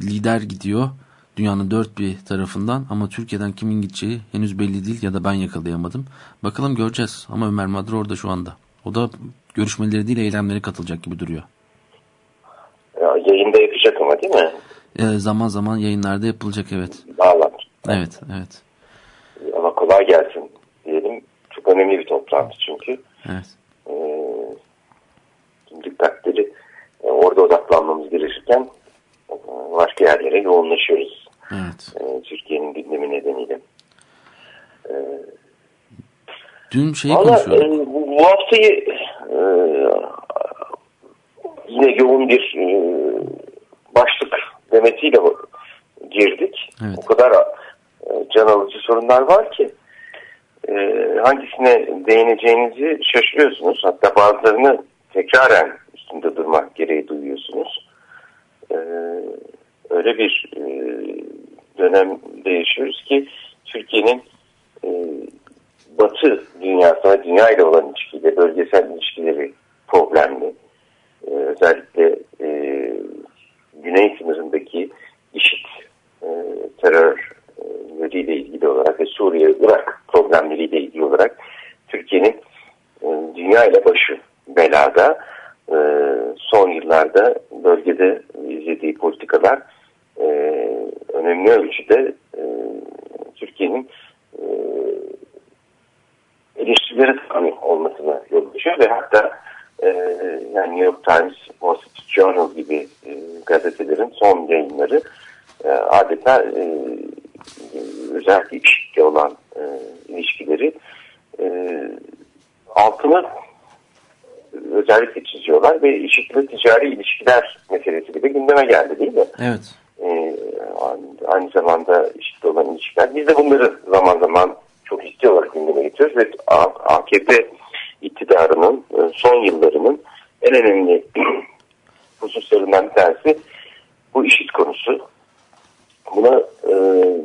lider gidiyor dünyanın dört bir tarafından ama Türkiye'den kimin gideceği henüz belli değil ya da ben yakalayamadım. Bakalım göreceğiz ama Ömer Madra orada şu anda. O da görüşmeleri değil eylemlere katılacak gibi duruyor. Ya, yayında yapacak ama değil mi? E, zaman zaman yayınlarda yapılacak evet. Bağlanır. Evet evet. Kolay gelsin diyelim. Çok önemli bir toplantı çünkü. Evet. Ee, dikkatleri e, orada odaklanmamız gerekirken e, başka yerlere yoğunlaşıyoruz. Evet. E, Türkiye'nin gündemi nedeniyle. Dün şeyi konuşuyorduk. e, bu, bu haftayı e, yine yoğun bir e, başlık demetiyle girdik. Evet. O kadar e, can alıcı sorunlar var ki e, hangisine değineceğinizi şaşırıyorsunuz. Hatta bazılarını tekraren üstünde durmak gereği duyuyorsunuz. E, öyle bir e, dönemde yaşıyoruz ki Türkiye'nin e, Batı dünyasına, dünya ile olan ilişkileri, bölgesel ilişkileri problemli. Ee, özellikle e, güney sınırındaki IŞİD e, terörleriyle ilgili olarak ve Suriye, Irak problemleriyle ilgili olarak Türkiye'nin e, dünya ile başı belada e, son yıllarda bölgede izlediği politikalar e, önemli ölçüde e, Türkiye'nin e, eleştirilere tabi olmasına yol açıyor ve hatta e, yani New York Times, Wall Street Journal gibi e, gazetelerin son yayınları e, adeta e, özellikle IŞİD'le olan e, ilişkileri e, altını özellikle çiziyorlar ve IŞİD'le ticari ilişkiler meselesi gibi gündeme geldi değil mi? Evet. e, aynı zamanda işte olan ilişkiler. Biz de bunları zaman zaman çok ciddi olarak gündeme getiriyoruz ve AKP iktidarının e, son yıllarının en önemli hususlarından bir tanesi bu işit konusu. Buna e,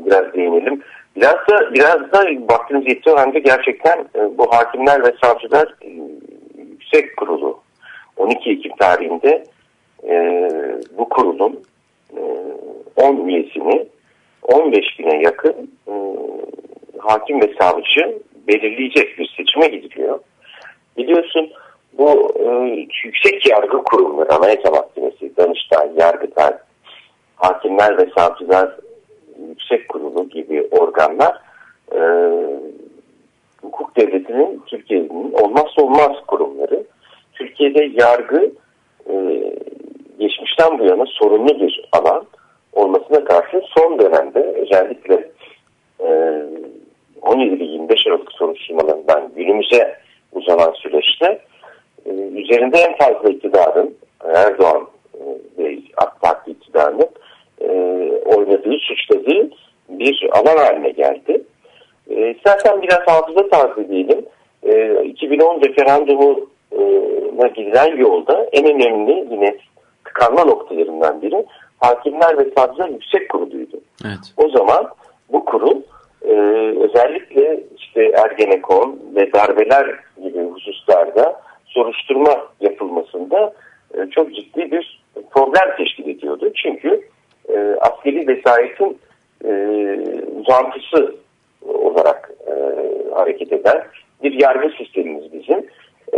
biraz değinelim. Biraz da biraz da vaktiniz yetiyor ancak gerçekten e, bu hakimler ve savcılar e, yüksek kurulu 12 Ekim tarihinde e, bu kurulun e, 10 üyesini 15 bine yakın e, hakim ve savcı belirleyecek bir seçime gidiliyor. Biliyorsun bu e, yüksek yargı kurumları, Anayasa Mahkemesi, Danıştay, Yargıtay, Hakimler ve Savcılar Yüksek Kurulu gibi organlar e, hukuk devletinin Türkiye'nin olmazsa olmaz kurumları. Türkiye'de yargı e, geçmişten bu yana sorunlu bir alan olmasına karşı son dönemde özellikle e, 17 ile 25 Aralık soruşturmalarından günümüze uzanan süreçte e, üzerinde en fazla iktidarın Erdoğan e, ve AK Parti iktidarının e, oynadığı, suçladığı bir alan haline geldi. E, zaten biraz hafıza tarzı diyelim. E, 2010 referandumuna gidilen yolda en önemli yine tıkanma noktalarından biri Hakimler ve Savcılar Yüksek Kurulu'ydu. Evet. O zaman bu kurul e, özellikle işte Ergenekon ve darbeler gibi hususlarda soruşturma yapılmasında e, çok ciddi bir problem teşkil ediyordu. Çünkü e, askeri vesayetin e, uzantısı olarak e, hareket eden bir yargı sistemimiz bizim. E,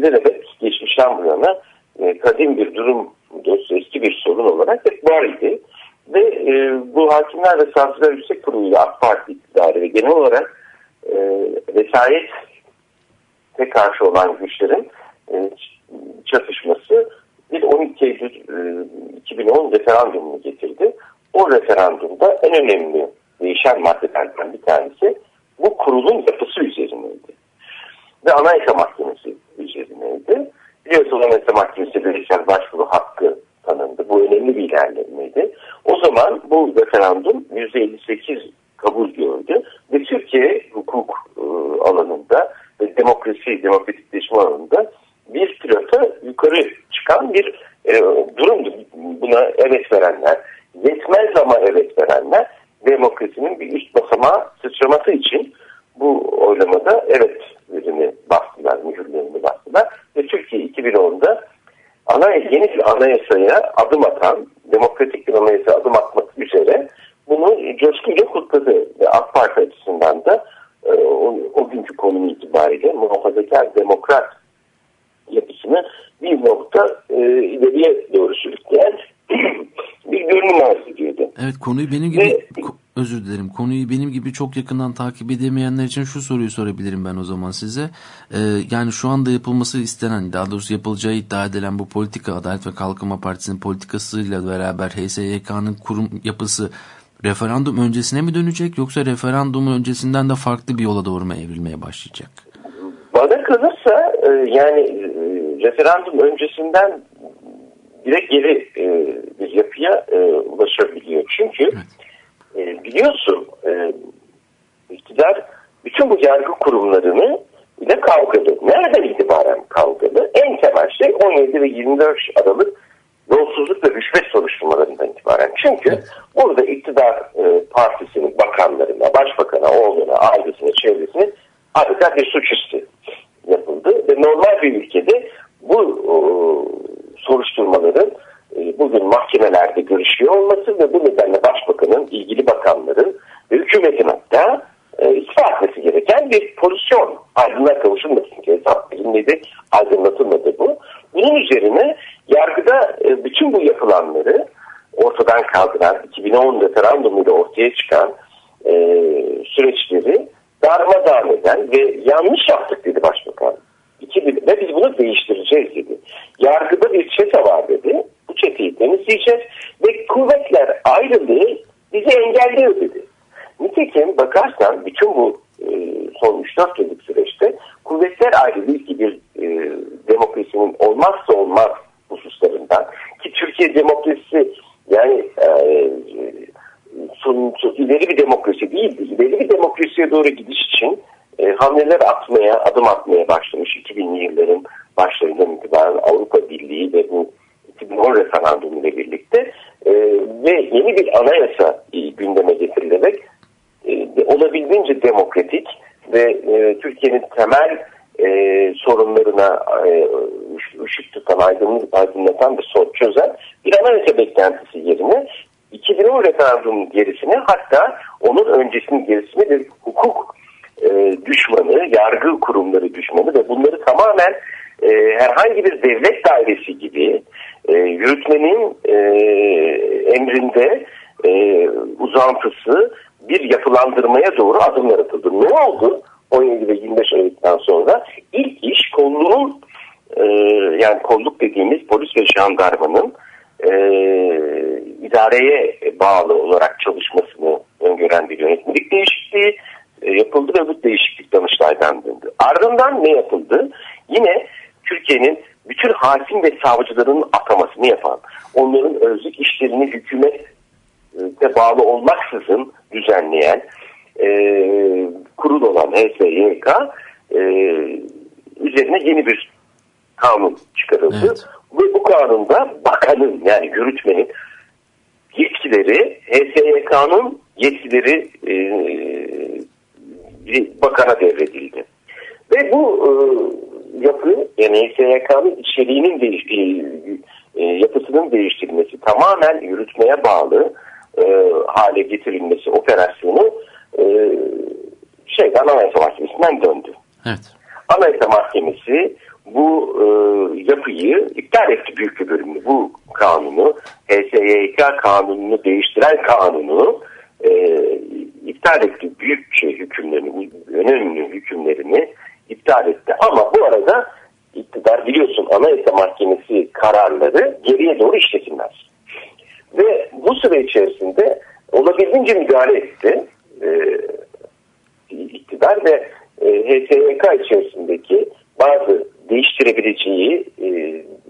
ne demek geçmişten bu yana e, kadim bir durumdu, eski bir sorun olarak hep var idi. Ve e, bu Hakimler ve Savcılar Yüksek Kurulu AK Parti iktidarı ve genel olarak e, vesayet karşı olan güçlerin e, çatışması bir 12 Eylül e, 2010 referandumunu getirdi. O referandumda en önemli değişen maddelerden bir tanesi bu kurulun yapısı üzerineydi. Ve Anayasa Mahkemesi üzerineydi. Biliyorsunuz Anayasa Mahkemesi bireysel başvuru hakkı tanındı. Bu önemli bir ilerlemeydi. O zaman bu referandum %58 kabul gördü ve Türkiye hukuk e, alanında ve demokrasi, demokratikleşme alanında bir pilota yukarı çıkan bir e, durumdu. Buna evet verenler, yetmez ama evet verenler demokrasinin bir üst basamağı başlaması için bu oylamada evet verini bastılar, mühürlerini bastılar. Ve Türkiye 2010'da ana, yeni bir anayasaya adım atan, demokratik bir anayasaya adım atmak üzere bunu coşkuyla kutladı. Ve AK Parti açısından da e, o, o günkü konum itibariyle muhafazakar demokrat yapısını bir nokta e, ileriye doğru sürükleyen bir görünüm arz ediyordu. Evet konuyu benim gibi Ve- ko- özür dilerim konuyu benim gibi çok yakından takip edemeyenler için şu soruyu sorabilirim ben o zaman size. Ee, yani şu anda yapılması istenen daha doğrusu yapılacağı iddia edilen bu politika Adalet ve Kalkınma Partisi'nin politikasıyla beraber HSYK'nın kurum yapısı referandum öncesine mi dönecek yoksa referandum öncesinden de farklı bir yola doğru mu evrilmeye başlayacak? Bana kalırsa e, yani e, referandum öncesinden direkt geri e, bir yapıya ulaşabiliyor. Çünkü e, biliyorsun iktidar bütün bu yargı kurumlarını ile kavgalı. Nereden itibaren kavgalı? En temel şey 17 ve 24 Aralık yolsuzluk ve rüşvet soruşturmalarından itibaren. Çünkü burada iktidar e, partisinin bakanlarına, başbakana, oğluna, ailesine, çevresine adeta bir suçüstü yapıldı. Ve normal bir ülkede bu e, soruşturmaların e, bugün mahkemelerde görüşüyor olması ve bu nedenle başbakanın, ilgili bakanların ve hükümetin hatta e, istifa etmesi gereken bir pozisyon. Aydınlığa kavuşulması ki hesap verilmedi, aydınlatılmadı bu. Bunun üzerine yargıda e, bütün bu yapılanları ortadan kaldıran, 2010 referandumuyla ortaya çıkan e, süreçleri darmadağın eden ve yanlış yaptık dedi başbakan. İki, ve biz bunu değiştireceğiz dedi. Yargıda bir çete var dedi. Bu çeteyi temizleyeceğiz ve kuvvetler ayrılığı bizi engelliyor dedi. Nitekim bakarsan bütün bu e, son 3-4 yıllık süreçte kuvvetler ayrılığı ki bir e, demokrasinin olmazsa olmaz hususlarından ki Türkiye demokrasisi yani e, son, ileri bir demokrasi değildi. İleri bir demokrasiye doğru gidiş için e, hamleler atmaya, adım atmaya başlamış 2000'li yılların başlarından itibaren Avrupa Birliği ve bu 2010 referandumu ile birlikte e, ve yeni bir anayasa e, gündeme getirilerek e, olabildiğince demokratik ve e, Türkiye'nin temel e, sorunlarına e, ışık tutan, aydın, aydınlatan bir sorun çözen bir anayasa beklentisi yerine 2010 referandumun gerisine hatta onun öncesinin gerisine bir hukuk e, düşmanı, yargı kurumları düşmanı ve bunları tamamen e, herhangi bir devlet dairesi gibi e, yürütmenin e, emrinde e, uzantısı bir yapılandırmaya doğru adımlar atıldı. Ne oldu? 17 ve 25 Aralık'tan sonra ilk iş kollunun e, yani kolluk dediğimiz polis ve jandarmanın e, idareye bağlı olarak çalışmasını öngören bir yönetmelik değişikliği e, yapıldı ve bu değişiklik Danıştay'dan döndü. Ardından ne yapıldı? Yine Türkiye'nin bütün hakim ve savcıların atamasını yapan, onların özlük işlerini hükümete bağlı olmaksızın düzenleyen e, kurul olan HSYK e, üzerine yeni bir kanun çıkarıldı. Evet. Ve bu kanunda bakanın yani yürütmenin yetkileri HSYK'nın yetkileri e, bir bakana devredildi. Ve bu e, yapı yani HSYK'nın içeriğinin değiş, e, e, yapısının değiştirilmesi tamamen yürütmeye bağlı e, hale getirilmesi operasyonu e, şeyden Anayasa Mahkemesi'nden döndü. Evet. Anayasa Mahkemesi bu e, yapıyı iptal etti büyük bir bölümünü. Bu kanunu, HSYK kanununu değiştiren kanunu e, iptal etti. Büyük şey hükümlerini, önemli hükümlerini iptal etti. Ama bu arada iktidar biliyorsun Anayasa Mahkemesi kararları geriye doğru işletilmez. Ve bu süre içerisinde olabildiğince müdahale etti e, iktidar ve e, HSYK içerisindeki bazı değiştirebileceği, e,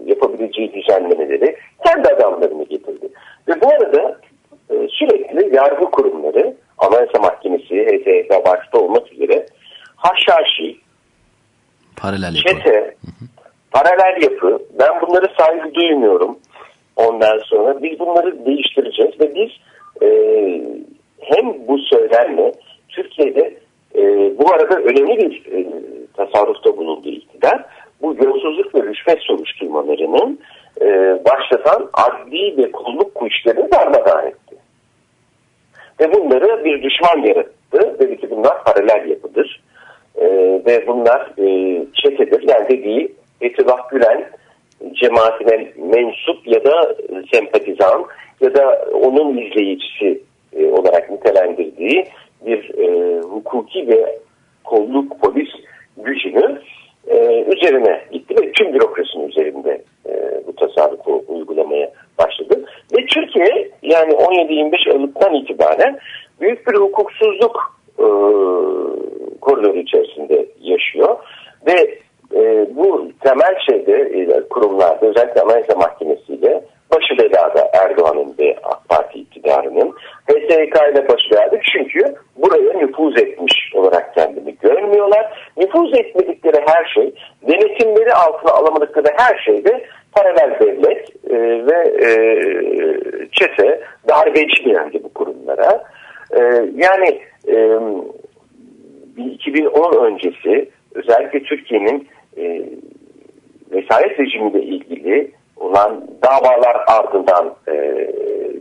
yapabileceği düzenlemeleri kendi adamlarını getirdi. Ve bu arada e, sürekli yargı kurumları, Anayasa Mahkemesi, HSYK başta olmak üzere haşhaşi, Paralel yapı. çete, paralel yapı, ben bunları saygı duymuyorum. Ondan sonra biz bunları değiştireceğiz ve biz e, hem bu söylemle Türkiye'de e, bu arada önemli bir e, tasarrufta bulunduğu iktidar bu yolsuzluk ve rüşvet soruşturmalarının e, başlatan adli ve kolluk kuşlarını darmadağın etti. Ve bunları bir düşman yarattı. Dedi ki bunlar paralel yapıdır. E, ve bunlar e, çetedir. Yani dediği Fethullah Gülen cemaatine mensup ya da sempatizan ya da onun izleyicisi e, olarak nitelendirdiği bir e, hukuki ve kolluk polis gücünü e, üzerine gitti ve tüm bürokrasinin üzerinde e, bu tasarrufu uygulamaya başladı. Ve Türkiye yani 17-25 Aralık'tan itibaren büyük bir hukuksuzluk e, koridoru içerisinde yaşıyor ve temel şeyde kurumlarda özellikle Anayasa Mahkemesi'yle başı belada Erdoğan'ın ve AK Parti iktidarının HSYK ile başı belada çünkü buraya nüfuz etmiş olarak kendini görmüyorlar. Nüfuz etmedikleri her şey, denetimleri altına alamadıkları her şeyde paralel devlet e, ve e, çete darbeci dendi bu kurumlara. E, yani e, 2010 öncesi özellikle Türkiye'nin e, rejimiyle ilgili olan davalar ardından e,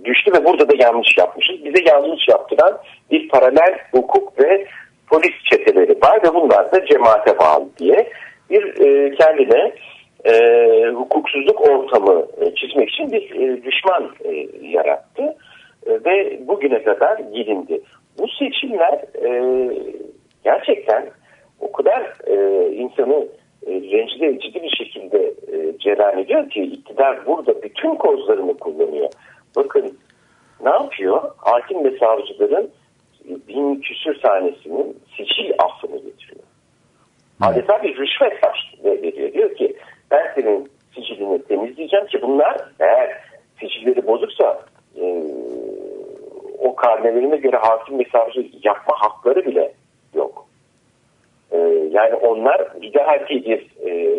düştü ve burada da yanlış yapmışız. Bize yanlış yaptıran bir paralel hukuk ve polis çeteleri var ve bunlar da cemaate bağlı diye bir e, kendine e, hukuksuzluk ortamı e, çizmek için bir e, düşman e, yarattı e, ve bugüne kadar gelindi. Bu seçimler e, gerçekten o kadar e, insanı e, rencide ciddi bir şekilde e, cereyan ediyor ki iktidar burada bütün kozlarını kullanıyor. Bakın ne yapıyor? Hakim ve savcıların bin küsür tanesinin sicil affını getiriyor. Adeta bir rüşvet veriyor. Diyor ki ben senin sicilini temizleyeceğim ki bunlar eğer sicilleri bozuksa e, o karnelerine göre hakim ve savcı yapma hakları bile yok. E, yani onlar bir daha ki bir e,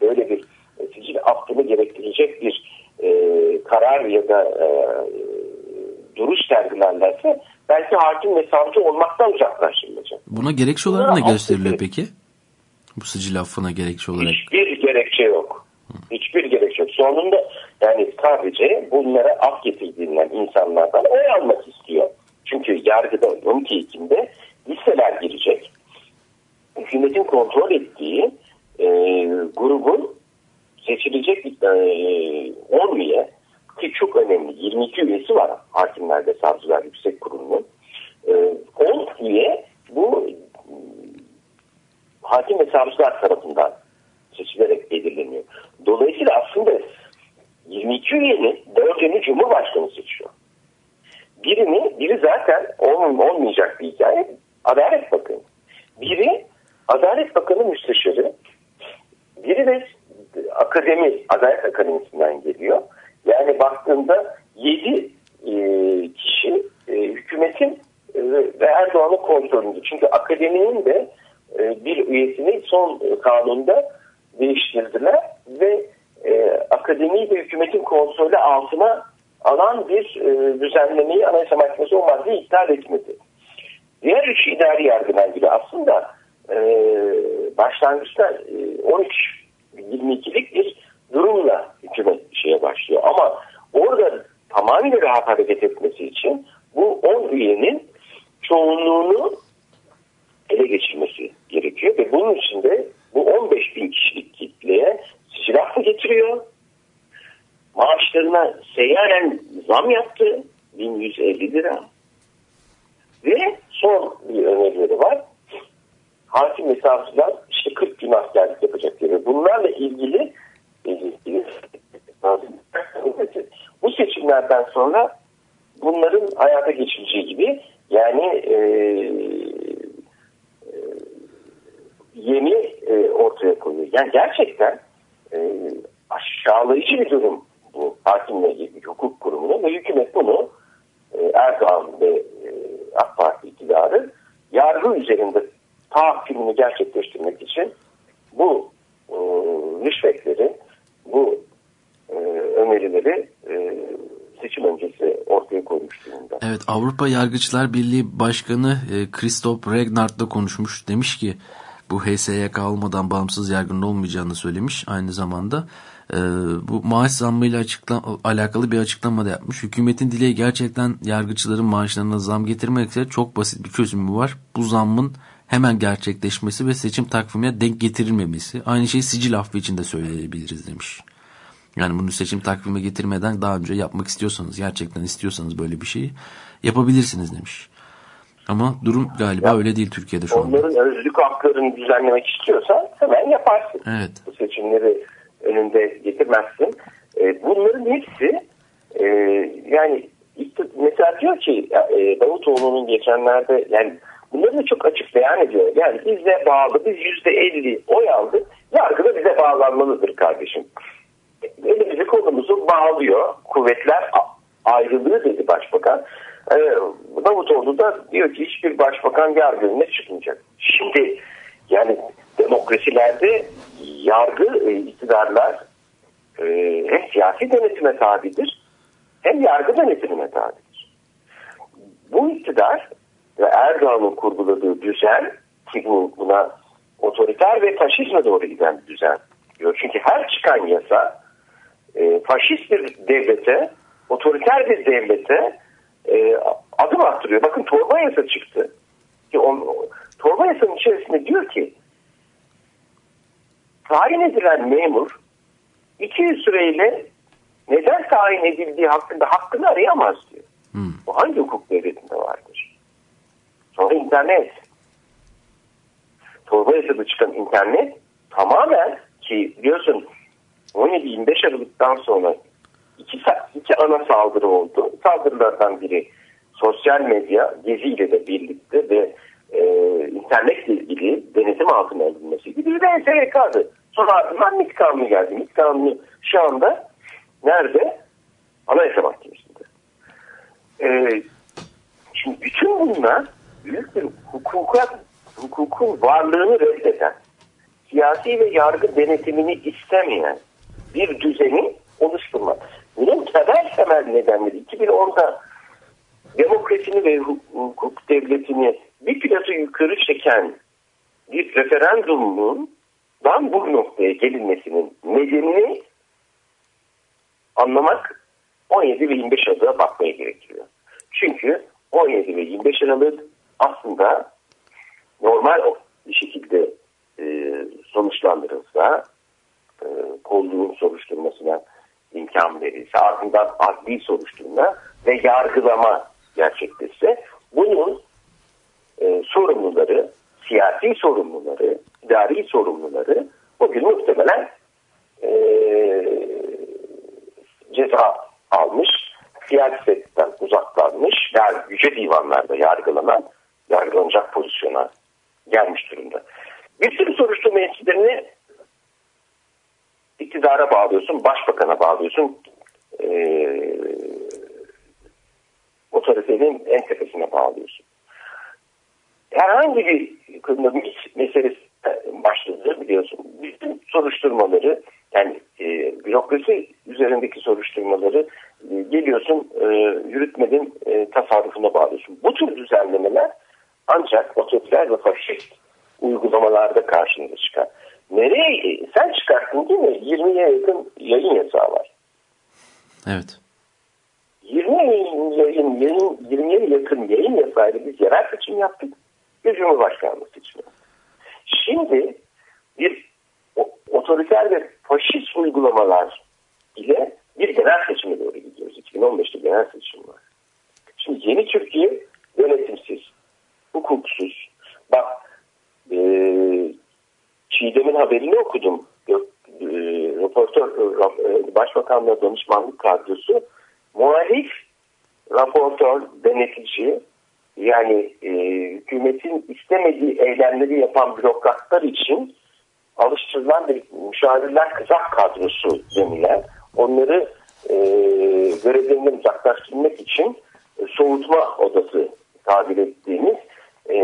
böyle bir sicil affını gerektirecek bir e, karar ya da e, duruş sergilerlerse belki hakim ve savcı olmaktan uzaklaştırılacak. Buna gerekçe olarak ne gösteriliyor peki? Bu sicil affına gerekçe olarak. Hiçbir gerekçe yok. Hiçbir gerekçe yok. Sonunda yani sadece bunlara af getirdiğinden insanlardan oy almak istiyor. Çünkü yargıda 12 Ekim'de listeler girecek. Hükümetin kontrol ettiği e, grubun seçilecek e, 10 üye ki çok önemli 22 üyesi var Hakimler ve Savcılar Yüksek Kurulu'nun. E, 10 üye bu hakim ve savcılar tarafından seçilerek belirleniyor. Dolayısıyla aslında 22 üyenin dördünü Cumhurbaşkanı seçiyor. Birini, biri zaten olmayacak bir hikaye Adalet Bakanı. Biri Adalet Bakanı Müsteşarı. Biri de akademi, Adalet Akademisi'nden geliyor. Yani baktığında 7 e, kişi e, hükümetin e, ve Erdoğan'ın kontrolünde. Çünkü akademinin de e, bir üyesini son kanunda değiştirdiler ve e, akademiyi de hükümetin kontrolü altına alan bir düzenlemeyi Anayasa Mahkemesi o maddeyi iptal etmedi. Diğer üç idari yargılar gibi aslında başlangıçta e, 13-22'lik bir durumla hükümet şeye başlıyor. Ama orada tamamıyla rahat hareket etmesi için bu 10 üyenin çoğunluğunu ele geçirmesi gerekiyor ve bunun için de bu 15 bin kişilik kitleye silah mı getiriyor? Maaşlarına seyyanen zam yaptı. 1150 lira. Ve son bir önerileri var. Hakim ve savcılar işte 40 gün askerlik yapacak gibi. Bunlarla ilgili bu seçimlerden sonra bunların hayata geçileceği gibi yani e, yeni e, ortaya koyuyor. Yani gerçekten e, aşağılayıcı bir durum bu hakimle ilgili hukuk kurumuna ve hükümet bunu e, Erdoğan ve e, AK Parti iktidarı yargı üzerinde tahakkümünü gerçekleştirmek için bu e, rüşvetleri, bu e, önerileri e, seçim öncesi ortaya koymuş. Evet Avrupa Yargıçlar Birliği Başkanı e, Christoph Regnard'la konuşmuş. Demiş ki bu HSYK olmadan bağımsız yargının olmayacağını söylemiş. Aynı zamanda e, bu maaş zammıyla alakalı bir açıklama da yapmış. Hükümetin dileği gerçekten yargıçların maaşlarına zam getirmekse çok basit bir çözümü var. Bu zammın hemen gerçekleşmesi ve seçim takvimine denk getirilmemesi. Aynı şeyi sicil affı için de söyleyebiliriz demiş. Yani bunu seçim takvime getirmeden daha önce yapmak istiyorsanız, gerçekten istiyorsanız böyle bir şeyi yapabilirsiniz demiş. Ama durum galiba ya, öyle değil Türkiye'de şu anda. Onların özlük haklarını düzenlemek istiyorsan hemen yaparsın. Evet. Bu seçimleri önünde getirmezsin. E, bunların hepsi e, yani mesela diyor ki e, Davutoğlu'nun geçenlerde yani bunları da çok açık beyan ediyor. Yani bize bağlı biz yüzde elli oy aldık. Yargı da bize bağlanmalıdır kardeşim. Elimizi kolumuzu bağlıyor. Kuvvetler ayrılığı dedi başbakan. Ee, Davutoğlu da diyor ki hiçbir başbakan yargı önüne çıkmayacak. Şimdi yani demokrasilerde yargı e, iktidarlar e, hem siyasi denetime tabidir hem yargı denetimine tabidir. Bu iktidar ve Erdoğan'ın kurguladığı düzen ki bu buna otoriter ve faşizme doğru giden bir düzen diyor. Çünkü her çıkan yasa e, faşist bir devlete, otoriter bir devlete e, adım attırıyor. Bakın torba yasa çıktı. Ki on, torba yasanın içerisinde diyor ki tayin edilen memur 200 süreyle neden tayin edildiği hakkında hakkını arayamaz diyor. Hmm. Bu hangi hukuk devletinde vardır? Sonra internet. Torba yasada çıkan internet tamamen ki biliyorsun 17-25 Aralık'tan sonra iki, iki ana saldırı oldu. Saldırılardan biri sosyal medya geziyle de birlikte ve e, internetle ilgili denetim altına alınmasıydı. Bir de SGK'dı. Sonra ardından MİT Kanunu geldi. MİT Kanunu şu anda nerede? Anayasa Mahkemesi'nde. E, şimdi bütün bunlar bir hukuka, hukukun varlığını reddeden, siyasi ve yargı denetimini istemeyen bir düzeni oluşturmak. Bunun temel temel nedenleri 2010'da demokrasini ve hukuk devletini bir plası yukarı çeken bir referandumun dan bu noktaya gelinmesinin nedenini anlamak 17 ve 25 Aralık'a bakmaya gerekiyor. Çünkü 17 ve 25 Aralık aslında normal bir şekilde e, sonuçlandırılsa e, kolluğun soruşturmasına imkan verilse ardından adli soruşturma ve yargılama gerçekleşse bunun e, sorumluları, siyasi sorumluları, idari sorumluları bugün muhtemelen e, ceza almış, siyasetten uzaklanmış, yani yüce divanlarda yargılanan, yargılanacak pozisyona gelmiş durumda. Bir sürü soruşturma etkilerini iktidara bağlıyorsun, başbakana bağlıyorsun, e, otoritenin en tepesine bağlıyorsun. Herhangi bir ekonomik meselesi başladı biliyorsun. Bütün soruşturmaları yani e, bürokrasi üzerindeki soruşturmaları e, geliyorsun e, yürütmenin e, tasarrufuna bağlıyorsun. Bu tür düzenlemeler ancak otoriter ve faşist uygulamalarda karşınıza çıkar. Nereye? Sen çıkarttın değil mi? 20'ye yakın yayın yasağı var. Evet. 20 yayın, yayın 20'ye yakın yayın yasayla biz yerel seçim yaptık. Bir Cumhurbaşkanlığı seçimi. Şimdi bir otoriter ve faşist uygulamalar ile bir genel seçime doğru gidiyoruz. 2015'te genel seçim var. Şimdi yeni Türkiye yönetimsiz, hukuksuz. Bak e, Çiğdem'in haberini okudum. E, Raportör, e, Başbakanlığa danışmanlık kadrosu muhalif raportör, denetici yani e, hükümetin istemediği eylemleri yapan bürokratlar için alıştırılan bir müşavirler kızak kadrosu denilen onları e, görevlerinden uzaklaştırmak için soğutma odası tabir ettiğimiz e,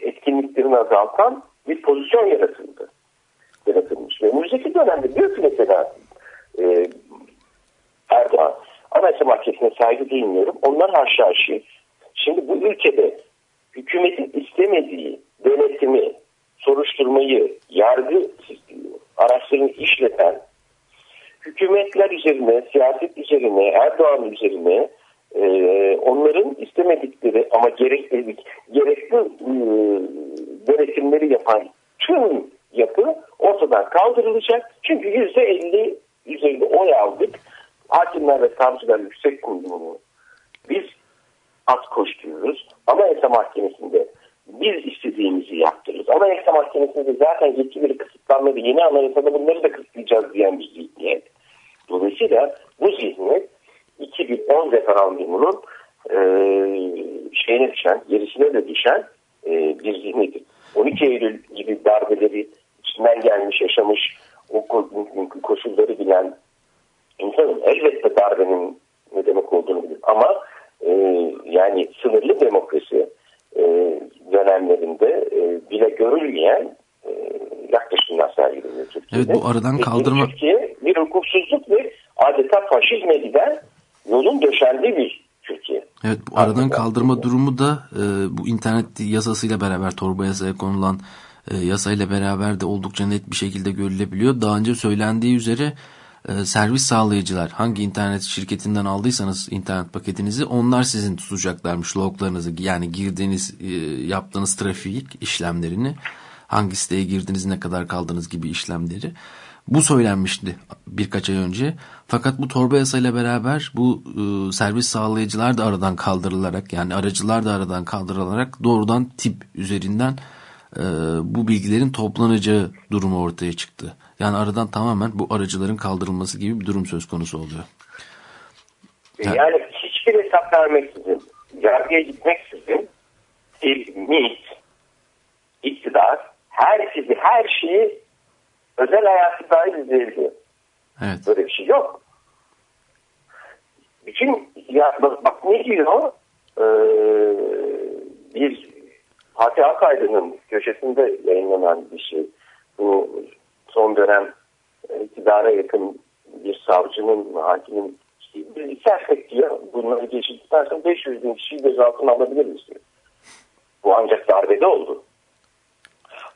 etkinliklerini azaltan bir pozisyon yaratıldı. Yaratılmış. Ve önümüzdeki dönemde diyor ki mesela e, Erdoğan Anayasa Mahkemesi'ne saygı duymuyorum. Onlar haşhaşi. Şimdi bu ülkede hükümetin istemediği denetimi, soruşturmayı, yargı araçlarını işleten hükümetler üzerine, siyaset üzerine, Erdoğan üzerine e, onların istemedikleri ama gerekli, gerekli e, denetimleri yapan tüm yapı ortadan kaldırılacak. Çünkü yüzde elli üzerinde oy aldık. Hakimler ve savcılar yüksek kurulunu biz at koşturuyoruz. Anayasa Mahkemesi'nde biz istediğimizi yaptırırız. Anayasa Mahkemesi'nde zaten yetkileri kısıtlanmadı. Yeni anayasada bunları da kısıtlayacağız diyen bir zihniyet. Dolayısıyla bu zihniyet 2010 referandumunun e, şeyine düşen, gerisine de düşen e, bir zihniyettir. 12 Eylül gibi darbeleri içinden gelmiş, yaşamış, o koşulları bilen insanın elbette darbenin ne demek olduğunu bilir. Ama e, yani sınırlı demokrasi e, dönemlerinde e, bile görülmeyen e, yaklaşımlar sergileniyor Türkiye'de. Evet bu aradan kaldırma... Türkiye bir hukuksuzluk ve adeta faşizme giden yolun döşendiği bir Türkiye. Evet bu aradan kaldırma durumu da e, bu internet yasasıyla beraber torba yasaya konulan e, yasayla beraber de oldukça net bir şekilde görülebiliyor. Daha önce söylendiği üzere e, servis sağlayıcılar hangi internet şirketinden aldıysanız internet paketinizi onlar sizin tutacaklarmış loglarınızı yani girdiğiniz e, yaptığınız trafik işlemlerini hangi siteye girdiniz ne kadar kaldınız gibi işlemleri. Bu söylenmişti birkaç ay önce. Fakat bu torba yasayla beraber bu e, servis sağlayıcılar da aradan kaldırılarak yani aracılar da aradan kaldırılarak doğrudan tip üzerinden e, bu bilgilerin toplanacağı durumu ortaya çıktı. Yani aradan tamamen bu aracıların kaldırılması gibi bir durum söz konusu oluyor. Yani, yani hiçbir hesap vermeksizin, yargıya gitmeksizin bir MİT, iktidar, herkesi, her şeyi özel hayatı dahil izleyebiliyor. Evet. Böyle bir şey yok. Bütün ya bak, ne diyor ee, bir Fatih Akaydın'ın köşesinde yayınlanan bir şey. Bu son dönem iktidara yakın bir savcının, hakimin bir istersek diyor bunları geçirdikten 500 bin kişiyi gözaltına alabilir miyiz diyor. Bu ancak darbede oldu.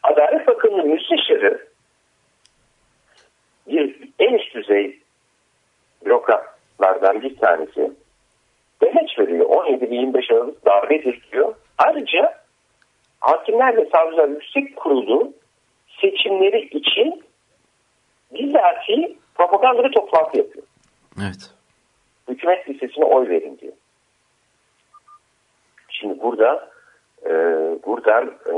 Adalet Bakanı'nın müsteşarı bir en üst düzey bürokratlardan bir tanesi demeç veriyor. 17-25 Aralık darbedir diyor. Ayrıca Hakimler ve Savcılar Yüksek Kurulu seçimleri için bizatihi propaganda toplantı yapıyor. Evet. Hükümet listesine oy verin diyor. Şimdi burada e, buradan e,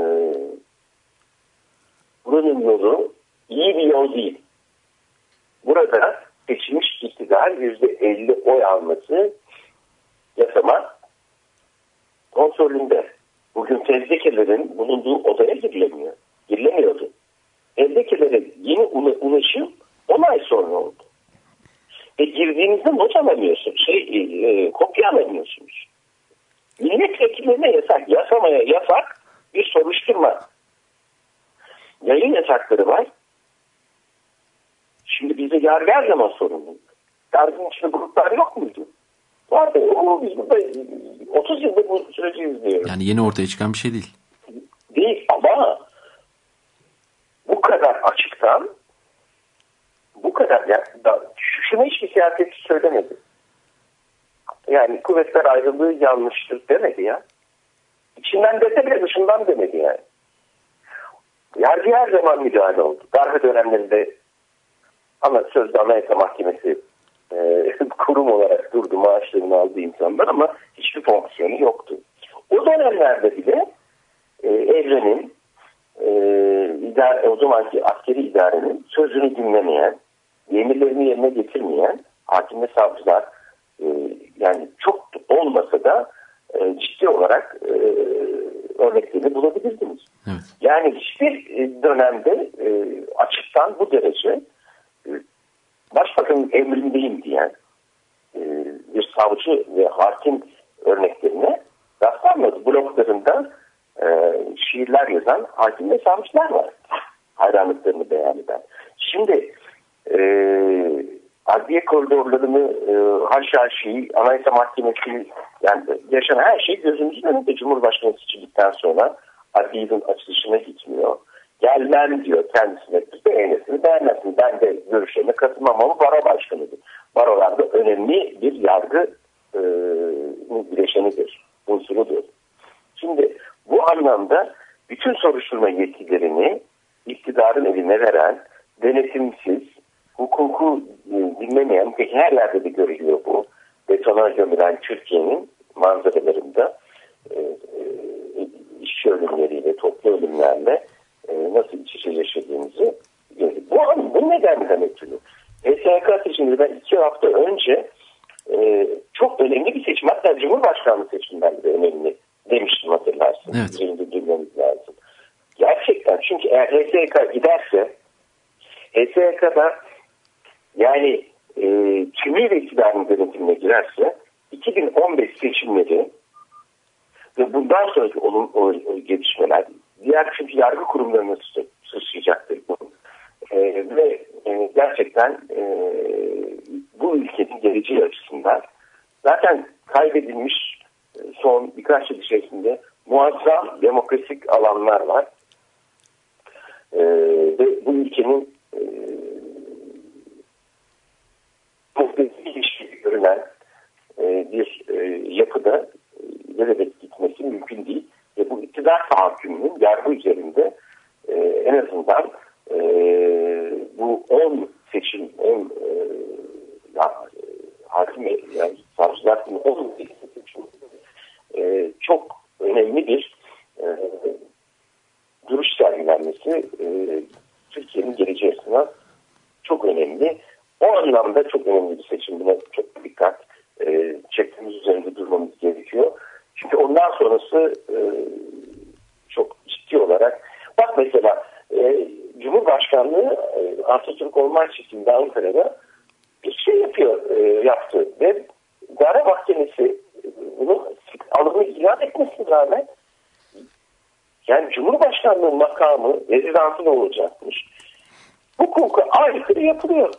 buranın yolu iyi bir yol değil. Burada seçilmiş iktidar yüzde elli oy alması yasama kontrolünde. Bugün fezlekelerin bulunduğu odaya girilemiyor. Girilemiyordu. Fezlekelere yeni ulaşım 10 ay sonra oldu. Ve girdiğinizde not alamıyorsunuz. Şey, e, e, kopya alamıyorsunuz. Milletvekillerine yasak. Yasamaya yasak bir soruşturma. Yayın yasakları var. Bize yargı her zaman sorumlu. Yargının içinde gruplar yok muydu? Vardı. O, biz burada 30 yıldır bu süreci izliyoruz. Yani yeni ortaya çıkan bir şey değil. Değil ama bu kadar açıktan bu kadar ya, da, şunu hiçbir siyasetçi söylemedi. Yani kuvvetler ayrılığı yanlıştır demedi ya. İçinden dese bile dışından demedi yani. Yargı her zaman müdahale oldu. Darbe dönemlerinde ama sözde Anayasa Mahkemesi e, kurum olarak durdu maaşlarını aldı insanlar ama hiçbir fonksiyonu yoktu. O dönemlerde bile e, evrenin e, idare, o zamanki askeri idarenin sözünü dinlemeyen, emirlerini yerine getirmeyen hakim ve savcılar e, yani çok olmasa da e, ciddi olarak e, örneklerini bulabilirdiniz. Evet. Yani hiçbir dönemde e, açıktan bu derece e, başbakanın emrindeyim diyen e, bir savcı ve hakim örneklerine rastlanmadı. Bloklarında e, şiirler yazan hakim ve savcılar var. Hayranlıklarını beyan eden. Şimdi e, adliye koridorlarını e, haşhaşi, anayasa mahkemesi yani yaşanan her şey gözümüzün önünde Cumhurbaşkanı seçildikten sonra adliyenin açılışına gitmiyor. Gelmem diyor kendisine. Beğenirsiniz beğenmezsiniz. Ben de görüşlerine katılmam ama baro başkanıdır. Barolarda önemli bir yargı e, bileşenidir. Unsurudur. Şimdi bu anlamda bütün soruşturma yetkilerini iktidarın eline veren, denetimsiz, hukuku e, dinlemeyen, peki her yerde de görülüyor bu, betona gömülen Türkiye'nin manzaralarında e, e, işçi ölümleriyle, toplu ölümlerle e, nasıl iç içe yaşadığımızı gördük. Bu, bu nedenden ötürü. HSK seçiminde ben iki hafta önce e, çok önemli bir seçim, hatta Cumhurbaşkanlığı seçiminden de önemli demiştim hatırlarsın. Evet. Durmamız lazım. Gerçekten çünkü eğer HSK giderse HSK'da yani e, tümüyle iktidarın denetimine girerse 2015 seçimleri ve bundan sonraki olum, o, o gelişmeler diğer çünkü yargı kurumlarına sı- sıçrayacaktır bu. E, ve e, gerçekten e, bu ülkenin geleceği açısından zaten kaybedilmiş e, son birkaç yıl içerisinde muazzam demokratik alanlar var. E, ve bu ülkenin e, muhteşem ilişki görülen e, bir e, yapıda e, ileride gitmesi mümkün değil. Ve bu iktidar tahakkümünün yargı üzerinde e, en azından e, bu 10 seçim, 10 e, ya, e, hakim yani savcılar günü 10 seçim e, çok önemli bir e, duruş sergilenmesi e, Türkiye'nin geleceği açısından çok önemli. O anlamda çok önemli bir seçim. Buna çok dikkat e, çektiğimiz üzerinde durmamız gerekiyor. Çünkü ondan sonrası e, çok ciddi olarak bak mesela e, Cumhurbaşkanlığı e, Atatürk Orman Çiftliği'nde Ankara'da bir şey yapıyor, e, yaptı ve idare mahkemesi bunu alımı ilan etmesine rağmen yani Cumhurbaşkanlığı makamı rezidansı da olacakmış. Hukuka aykırı yapılıyor.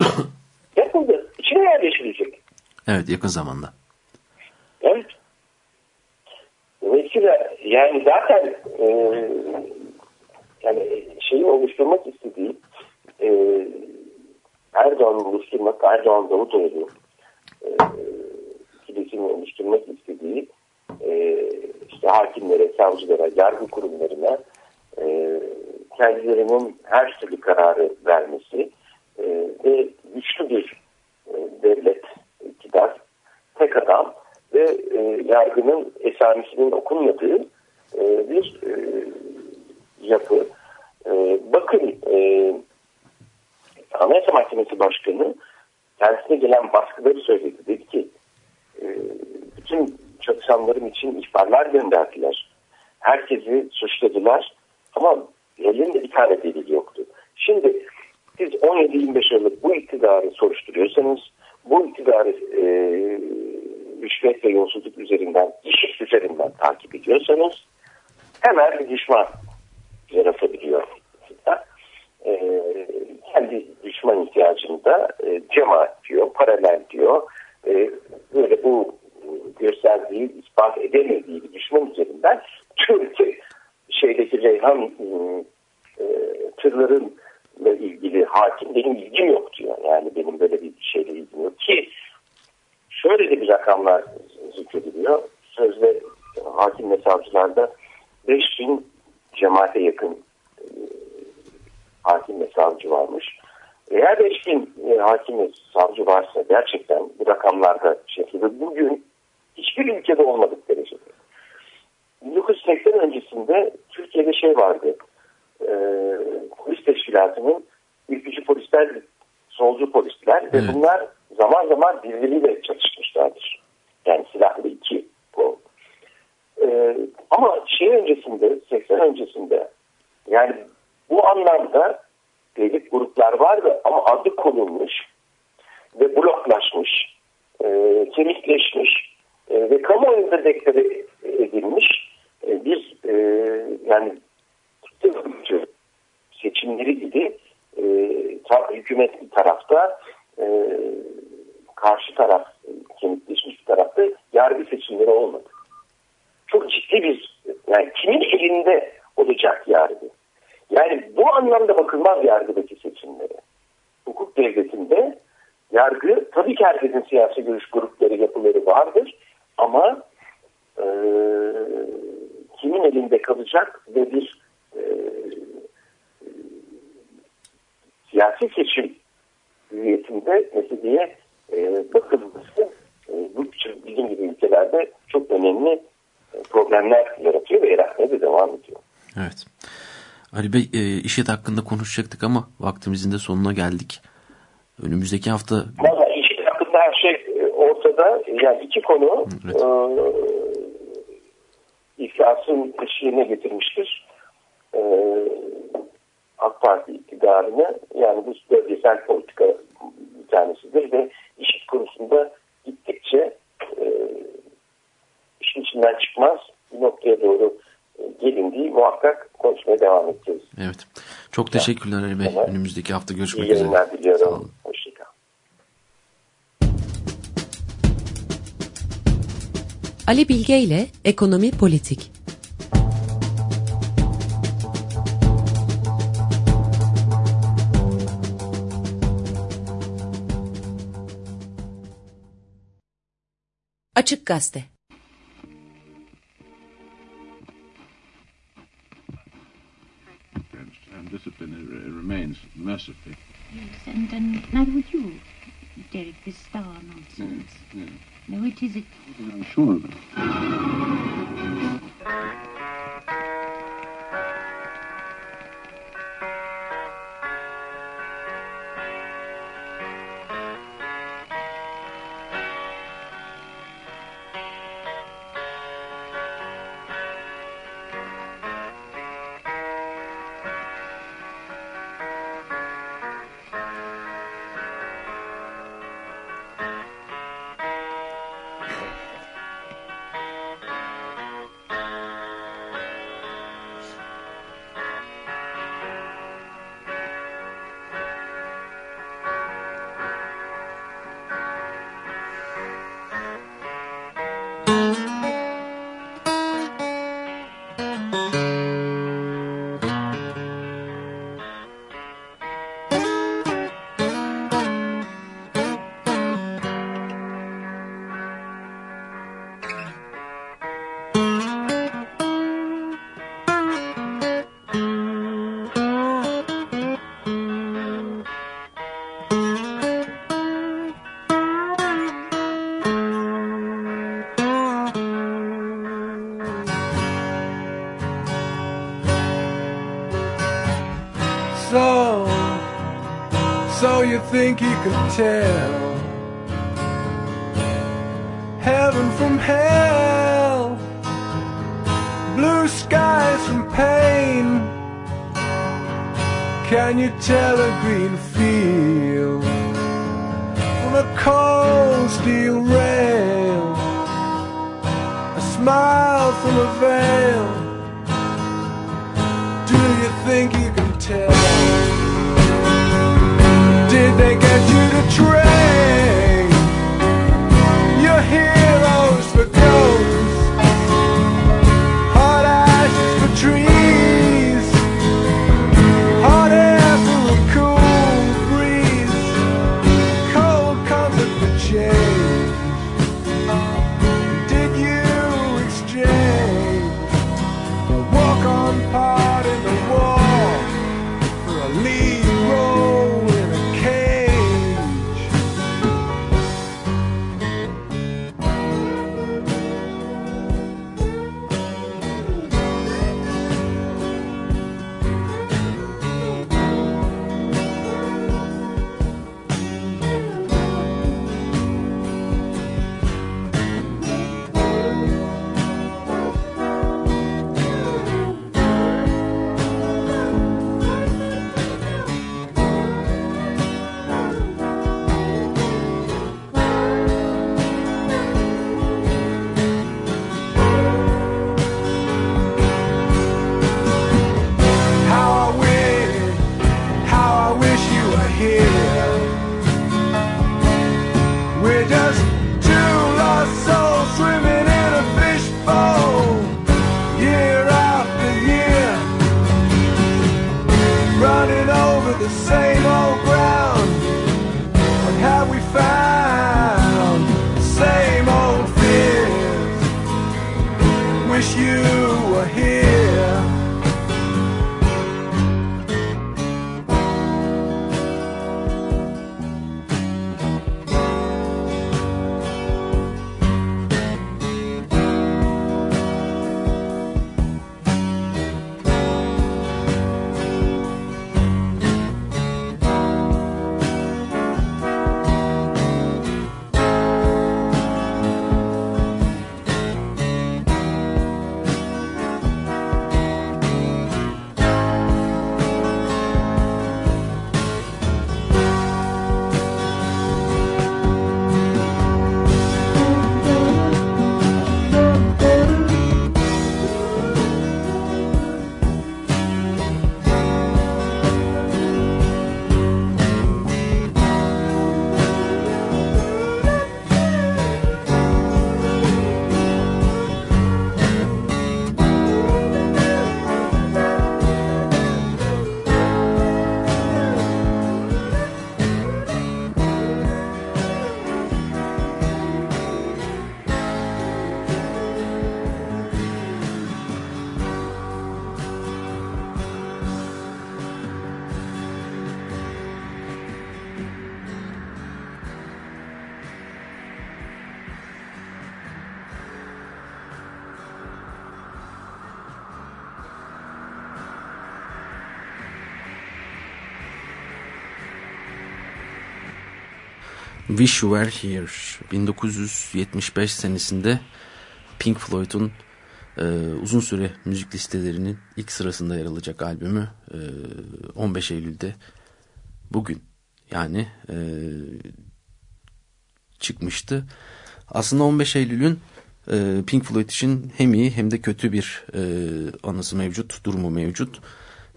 Yapıldı. İçine yerleştirilecek. Evet yakın zamanda. Evet. Dolayısıyla yani zaten e, yani şeyi oluşturmak istediği e, Erdoğan'ı oluşturmak, Erdoğan Davutoğlu e, ikilisini oluşturmak istediği e, işte hakimlere, savcılara, yargı kurumlarına e, kendilerinin her türlü kararı vermesi e, ve güçlü bir e, devlet, iktidar, tek adam ve e, yargının esamesinin okunmadığı e, bir e, yapı. Bakın e, Anayasa Mahkemesi Başkanı kendisine gelen baskıları söyledi. Dedi ki e, bütün çalışanlarım için ihbarlar gönderdiler. Herkesi suçladılar ama elinde bir tane delil yoktu. Şimdi siz 17-25 yıllık bu iktidarı soruşturuyorsanız bu iktidarı e, rüşvet ve yolsuzluk üzerinden, iş üzerinden takip ediyorsanız hemen bir düşman yaratabiliyor. İktidar. E, kendi düşman ihtiyacını da e, cemaat diyor, paralel diyor. E, böyle bu gösterdiği, ispat edemediği bir düşman üzerinden Türkiye şeydeki Reyhan e, tırlarınla ilgili hakim benim ilgim yok diyor. Yani benim böyle bir şeyle ilgim yok ki şöyle de bir rakamlar zikrediliyor. Sözde hakim ve savcılarda 5000 cemaate yakın e, hakim ve savcı varmış. Eğer 5000 e, hakim ve savcı varsa gerçekten bu rakamlarda şekilde bugün hiçbir ülkede olmadık derecede. 1980 öncesinde Türkiye'de şey vardı. E, polis teşkilatının ülkücü polisler, solcu polisler ve Evet. bunlar zaman zaman birbiriyle çatışmışlardır. Yani silahlı iki bu. E, ama şey öncesinde, 80 öncesinde yani bu anlamda devlet gruplar vardı ama adı konulmuş ve bloklaşmış, e, kemikleşmiş e, ve kamuoyunda deklare edilmiş e, bir e, yani seçimleri gibi e, ta, hükümet bir tarafta e, karşı taraf kemikleşmiş bir tarafta yargı seçimleri olmadı. Çok ciddi bir yani kimin elinde olacak yargı? Yani bu anlamda bakılmaz yargıdaki seçimlere. Hukuk devletinde yargı tabii ki herkesin siyasi görüş grupları yapıları vardır ama e, kimin elinde kalacak ve bir e, siyasi seçim hüviyetinde meseleye e, bakılması e, bu bizim gibi ülkelerde çok önemli e, problemler yaratıyor ve yaratmaya da devam ediyor. Evet. Ali Bey e, işet hakkında konuşacaktık ama vaktimizin de sonuna geldik. Önümüzdeki hafta... Valla işet hakkında her şey e, ortada. Yani iki konu evet. e, iflasın eşiğine getirmiştir. E, AK Parti iktidarını yani bu bölgesel politika bir tanesidir ve işit konusunda gittikçe e, işin içinden çıkmaz bir noktaya doğru gelindiği muhakkak konuşmaya devam edeceğiz. Evet. Çok teşekkürler Ali Bey. Tamam. Önümüzdeki hafta görüşmek İyi üzere. İyi yayınlar diliyorum. Hoşçakalın. Ali Bilge ile Ekonomi Politik Açık Gazete think you can Wish You Were Here 1975 senesinde Pink Floyd'un e, uzun süre müzik listelerinin ilk sırasında yer alacak albümü e, 15 Eylül'de bugün yani e, çıkmıştı. Aslında 15 Eylül'ün e, Pink Floyd için hem iyi hem de kötü bir e, anısı mevcut, durumu mevcut.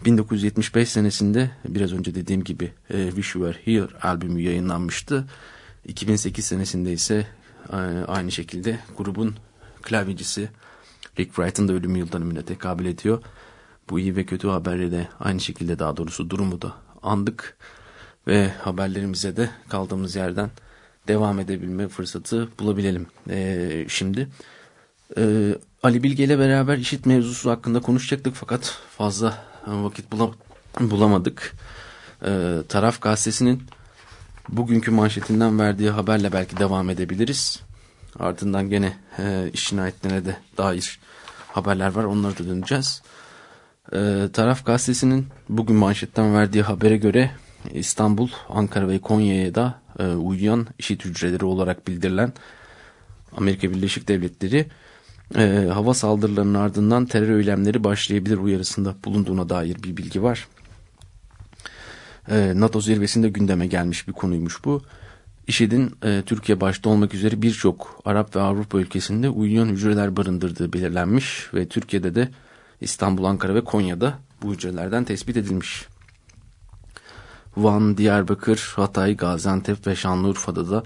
1975 senesinde biraz önce dediğim gibi e, Wish You Were Here albümü yayınlanmıştı. 2008 senesinde ise e, aynı şekilde grubun klavyecisi Rick Wright'ın da ölüm yıl dönümüne tekabül ediyor. Bu iyi ve kötü haberleri de aynı şekilde daha doğrusu durumu da andık. Ve haberlerimize de kaldığımız yerden devam edebilme fırsatı bulabilelim ee, şimdi. Ee, Ali Bilge ile beraber işit mevzusu hakkında konuşacaktık fakat fazla vakit bulam bulamadık. Ee, Taraf gazetesinin bugünkü manşetinden verdiği haberle belki devam edebiliriz. Ardından gene e, iş cinayetlerine de dair haberler var onlara da döneceğiz. E, Taraf gazetesinin bugün manşetten verdiği habere göre İstanbul, Ankara ve Konya'ya da e, uyuyan işit hücreleri olarak bildirilen Amerika Birleşik Devletleri e, hava saldırılarının ardından terör eylemleri başlayabilir uyarısında bulunduğuna dair bir bilgi var. E, NATO zirvesinde gündeme gelmiş bir konuymuş bu. IŞİD'in e, Türkiye başta olmak üzere birçok Arap ve Avrupa ülkesinde uyuyan hücreler barındırdığı belirlenmiş ve Türkiye'de de İstanbul, Ankara ve Konya'da bu hücrelerden tespit edilmiş. Van, Diyarbakır, Hatay, Gaziantep ve Şanlıurfa'da da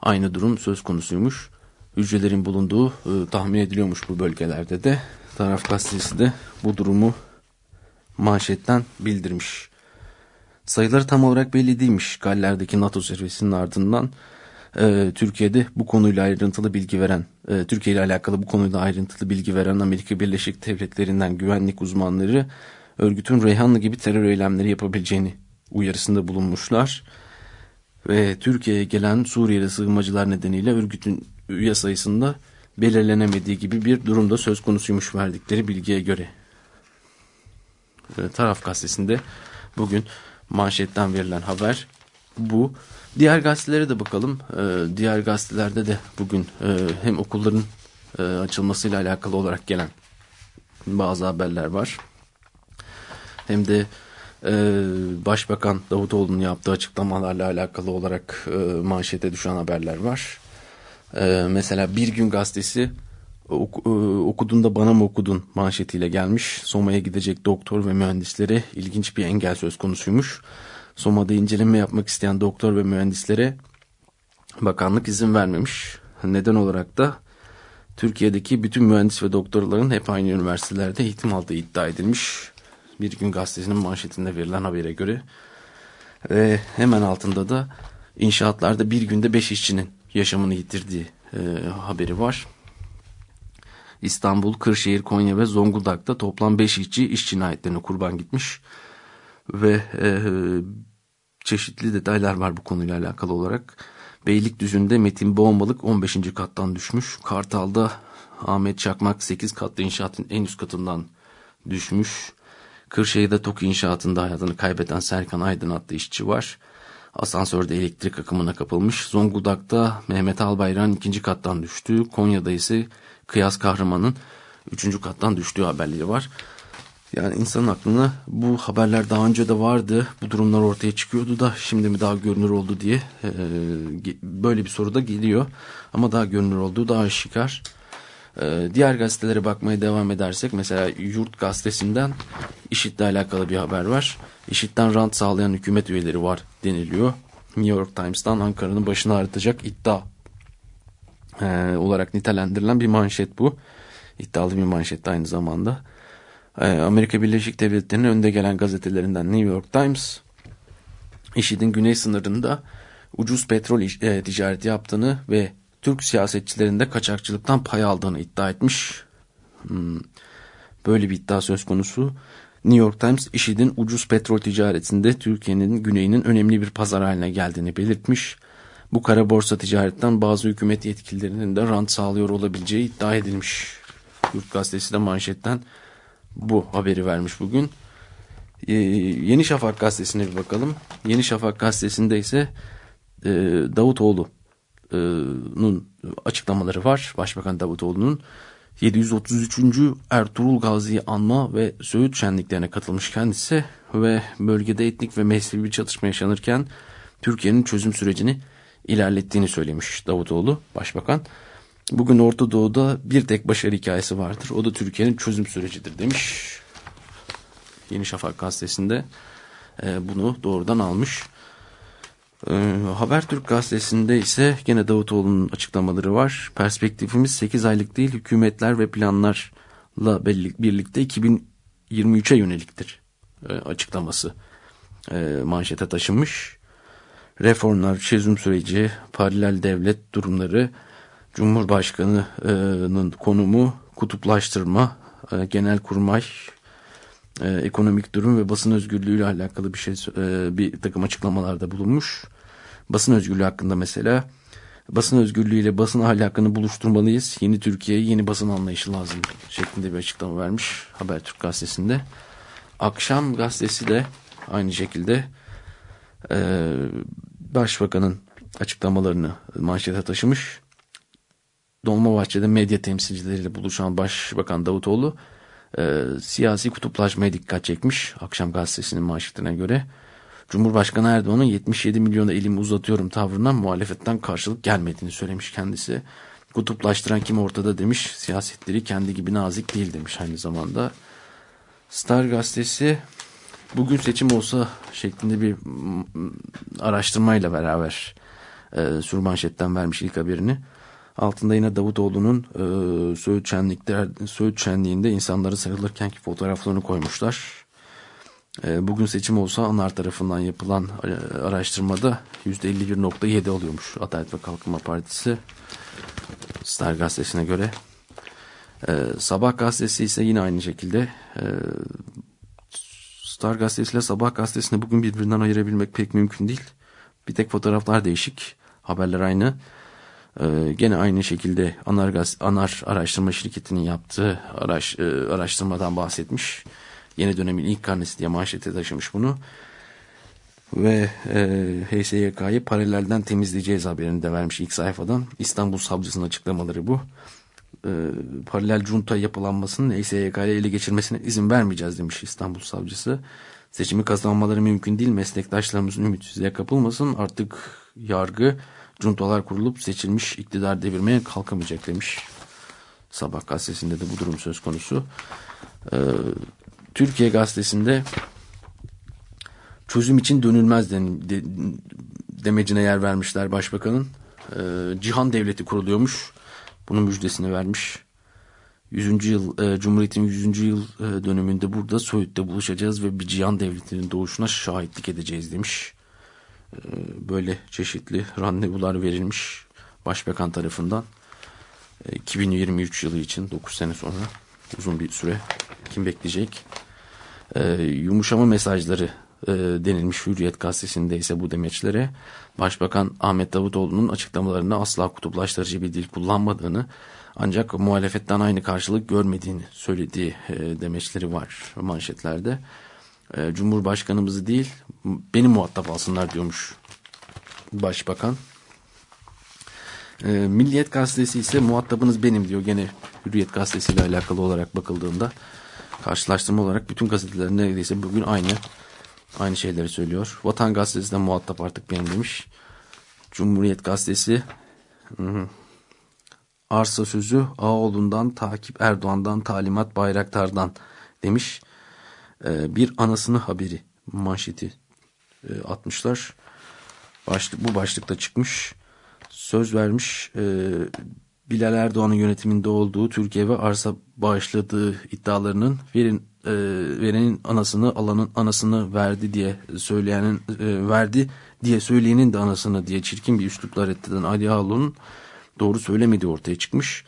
aynı durum söz konusuymuş. Hücrelerin bulunduğu e, tahmin ediliyormuş bu bölgelerde de. Taraf gazetesi de bu durumu manşetten bildirmiş. Sayıları tam olarak belli değilmiş. Galler'deki NATO zirvesinin ardından e, Türkiye'de bu konuyla ayrıntılı bilgi veren, e, Türkiye ile alakalı bu konuyla ayrıntılı bilgi veren Amerika Birleşik Devletleri'nden güvenlik uzmanları örgütün Reyhanlı gibi terör eylemleri yapabileceğini uyarısında bulunmuşlar. Ve Türkiye'ye gelen Suriyeli sığınmacılar nedeniyle örgütün üye sayısında belirlenemediği gibi bir durumda söz konusuymuş verdikleri bilgiye göre. E, Taraf gazetesinde bugün manşetten verilen haber bu. Diğer gazetelere de bakalım. Ee, diğer gazetelerde de bugün e, hem okulların e, açılmasıyla alakalı olarak gelen bazı haberler var. Hem de e, Başbakan Davutoğlu'nun yaptığı açıklamalarla alakalı olarak e, manşete düşen haberler var. E, mesela Bir Gün Gazetesi okuduğunda bana mı okudun manşetiyle gelmiş. Soma'ya gidecek doktor ve mühendislere ilginç bir engel söz konusuymuş. Soma'da inceleme yapmak isteyen doktor ve mühendislere Bakanlık izin vermemiş. Neden olarak da Türkiye'deki bütün mühendis ve doktorların hep aynı üniversitelerde eğitim aldığı iddia edilmiş. Bir gün gazetesinin manşetinde verilen habere göre. Ve hemen altında da inşaatlarda bir günde beş işçinin yaşamını yitirdiği e, haberi var. İstanbul, Kırşehir, Konya ve Zonguldak'ta toplam 5 işçi iş cinayetlerine kurban gitmiş. Ve e, çeşitli detaylar var bu konuyla alakalı olarak. Beylikdüzü'nde Metin Boğmalık 15. kattan düşmüş. Kartal'da Ahmet Çakmak 8 katlı inşaatın en üst katından düşmüş. Kırşehir'de TOKİ inşaatında hayatını kaybeden Serkan Aydın adlı işçi var. Asansörde elektrik akımına kapılmış. Zonguldak'ta Mehmet Albayrak'ın ikinci kattan düştü. Konya'da ise Kıyas Kahraman'ın üçüncü kattan düştüğü haberleri var. Yani insanın aklına bu haberler daha önce de vardı. Bu durumlar ortaya çıkıyordu da şimdi mi daha görünür oldu diye e, böyle bir soru da geliyor. Ama daha görünür olduğu daha aşikar. E, diğer gazetelere bakmaya devam edersek mesela Yurt Gazetesi'nden IŞİD'le alakalı bir haber var. IŞİD'den rant sağlayan hükümet üyeleri var deniliyor. New York Times'tan Ankara'nın başını ağrıtacak iddia e, olarak nitelendirilen bir manşet bu. İddialı bir manşet aynı zamanda. E, Amerika Birleşik Devletleri'nin önde gelen gazetelerinden New York Times, IŞİD'in güney sınırında ucuz petrol e, ticareti yaptığını ve Türk siyasetçilerin de kaçakçılıktan pay aldığını iddia etmiş. Hmm, böyle bir iddia söz konusu. New York Times, IŞİD'in ucuz petrol ticaretinde Türkiye'nin güneyinin önemli bir pazar haline geldiğini belirtmiş. Bu kara borsa ticaretten bazı hükümet yetkililerinin de rant sağlıyor olabileceği iddia edilmiş. Yurt gazetesi de manşetten bu haberi vermiş bugün. Ee, Yeni Şafak gazetesine bir bakalım. Yeni Şafak gazetesinde ise e, Davutoğlu'nun açıklamaları var. Başbakan Davutoğlu'nun 733. Ertuğrul Gazi'yi anma ve Söğüt şenliklerine katılmış kendisi ve bölgede etnik ve mezhebi çatışma yaşanırken Türkiye'nin çözüm sürecini ilerlettiğini söylemiş Davutoğlu Başbakan. Bugün Orta Doğu'da bir tek başarı hikayesi vardır. O da Türkiye'nin çözüm sürecidir demiş. Yeni Şafak gazetesinde e, bunu doğrudan almış. E, Habertürk gazetesinde ise gene Davutoğlu'nun açıklamaları var. Perspektifimiz 8 aylık değil hükümetler ve planlarla birlikte 2023'e yöneliktir e, açıklaması manşete taşınmış. Reformlar, çözüm süreci, paralel devlet durumları, Cumhurbaşkanı'nın konumu, kutuplaştırma, e, genel kurmay, e, ekonomik durum ve basın özgürlüğü ile alakalı bir şey e, bir takım açıklamalarda bulunmuş. Basın özgürlüğü hakkında mesela basın özgürlüğü ile basın ahlakını buluşturmalıyız. Yeni Türkiye'ye yeni basın anlayışı lazım şeklinde bir açıklama vermiş Habertürk gazetesinde. Akşam gazetesi de aynı şekilde başbakanın açıklamalarını manşete taşımış. Dolmabahçe'de medya temsilcileriyle buluşan Başbakan Davutoğlu e, siyasi kutuplaşmaya dikkat çekmiş. Akşam gazetesinin manşetine göre. Cumhurbaşkanı Erdoğan'ın 77 milyona elimi uzatıyorum tavrından muhalefetten karşılık gelmediğini söylemiş kendisi. Kutuplaştıran kim ortada demiş. Siyasetleri kendi gibi nazik değil demiş aynı zamanda. Star gazetesi bugün seçim olsa şeklinde bir araştırmayla beraber e, sürmanşetten vermiş ilk haberini. Altında yine Davutoğlu'nun e, Söğüt, Söğüt Şenliği'nde insanları sarılırkenki fotoğraflarını koymuşlar. E, bugün seçim olsa ANAR tarafından yapılan e, araştırmada %51.7 oluyormuş Adalet ve Kalkınma Partisi. Star gazetesine göre. E, Sabah gazetesi ise yine aynı şekilde e, Star gazetesiyle Sabah gazetesini bugün birbirinden ayırabilmek pek mümkün değil. Bir tek fotoğraflar değişik. Haberler aynı. Ee, gene aynı şekilde Anar, Gaz, Anar Araştırma Şirketi'nin yaptığı araş, e, araştırmadan bahsetmiş. Yeni dönemin ilk karnesi diye manşete taşımış bunu. Ve e, HSYK'yı paralelden temizleyeceğiz haberini de vermiş ilk sayfadan. İstanbul Savcısının açıklamaları bu. E, paralel junta yapılanmasının HSYK'yı ele geçirmesine izin vermeyeceğiz demiş İstanbul Savcısı. Seçimi kazanmaları mümkün değil. Meslektaşlarımızın ümitsizliğe kapılmasın. Artık yargı juntalar kurulup seçilmiş iktidar devirmeye kalkamayacak demiş. Sabah gazetesinde de bu durum söz konusu. Ee, Türkiye gazetesinde çözüm için dönülmez de, de, demecine yer vermişler başbakanın. e, Cihan Devleti kuruluyormuş. Bunun müjdesini vermiş. 100. yıl e, Cumhuriyet'in 100. yıl e, dönümünde burada Söğüt'te buluşacağız ve bir Cihan Devleti'nin doğuşuna şahitlik edeceğiz demiş. E, böyle çeşitli randevular verilmiş Başbakan tarafından. E, 2023 yılı için 9 sene sonra uzun bir süre kim bekleyecek? E, yumuşama mesajları e, denilmiş Hürriyet gazetesinde ise bu demeçlere Başbakan Ahmet Davutoğlu'nun açıklamalarında asla kutuplaştırıcı bir dil kullanmadığını ancak muhalefetten aynı karşılık görmediğini söylediği e, demeçleri var manşetlerde. E, Cumhurbaşkanımızı değil beni muhatap alsınlar diyormuş Başbakan. E, Milliyet gazetesi ise muhatabınız benim diyor gene Hürriyet gazetesiyle alakalı olarak bakıldığında karşılaştırma olarak bütün gazeteler neredeyse bugün aynı aynı şeyleri söylüyor. Vatan gazetesi de muhatap artık benim demiş. Cumhuriyet gazetesi arsa sözü Ağoğlu'ndan takip Erdoğan'dan talimat Bayraktar'dan demiş. Ee, bir anasını haberi manşeti e, atmışlar. Başlık, bu başlıkta çıkmış. Söz vermiş e, Bilal Erdoğan'ın yönetiminde olduğu Türkiye ve arsa bağışladığı iddialarının verin e, verenin anasını alanın anasını verdi diye söyleyenin e, verdi diye söyleyenin de anasını diye çirkin bir üsluplar ettiren Ali Ağaoğlu'nun doğru söylemediği ortaya çıkmış.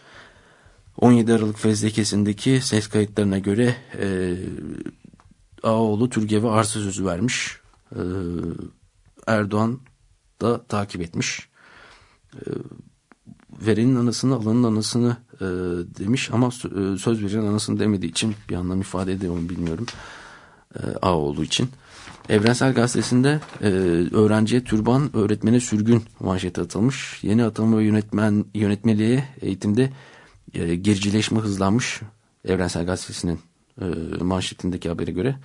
17 Aralık fezlekesindeki ses kayıtlarına göre e, Ağaoğlu Türkiye ve arsa sözü vermiş. E, Erdoğan da takip etmiş. E, verenin anasını alanın anasını e, demiş ama e, söz veren anasını demediği için bir anlam ifade ediyor mu bilmiyorum. E, Ağoğlu için. Evrensel Gazetesi'nde e, öğrenciye türban, öğretmene sürgün manşeti atılmış. Yeni atılma ve yönetmen, yönetmeliğe eğitimde e, gericileşme hızlanmış. Evrensel Gazetesi'nin e, manşetindeki habere göre.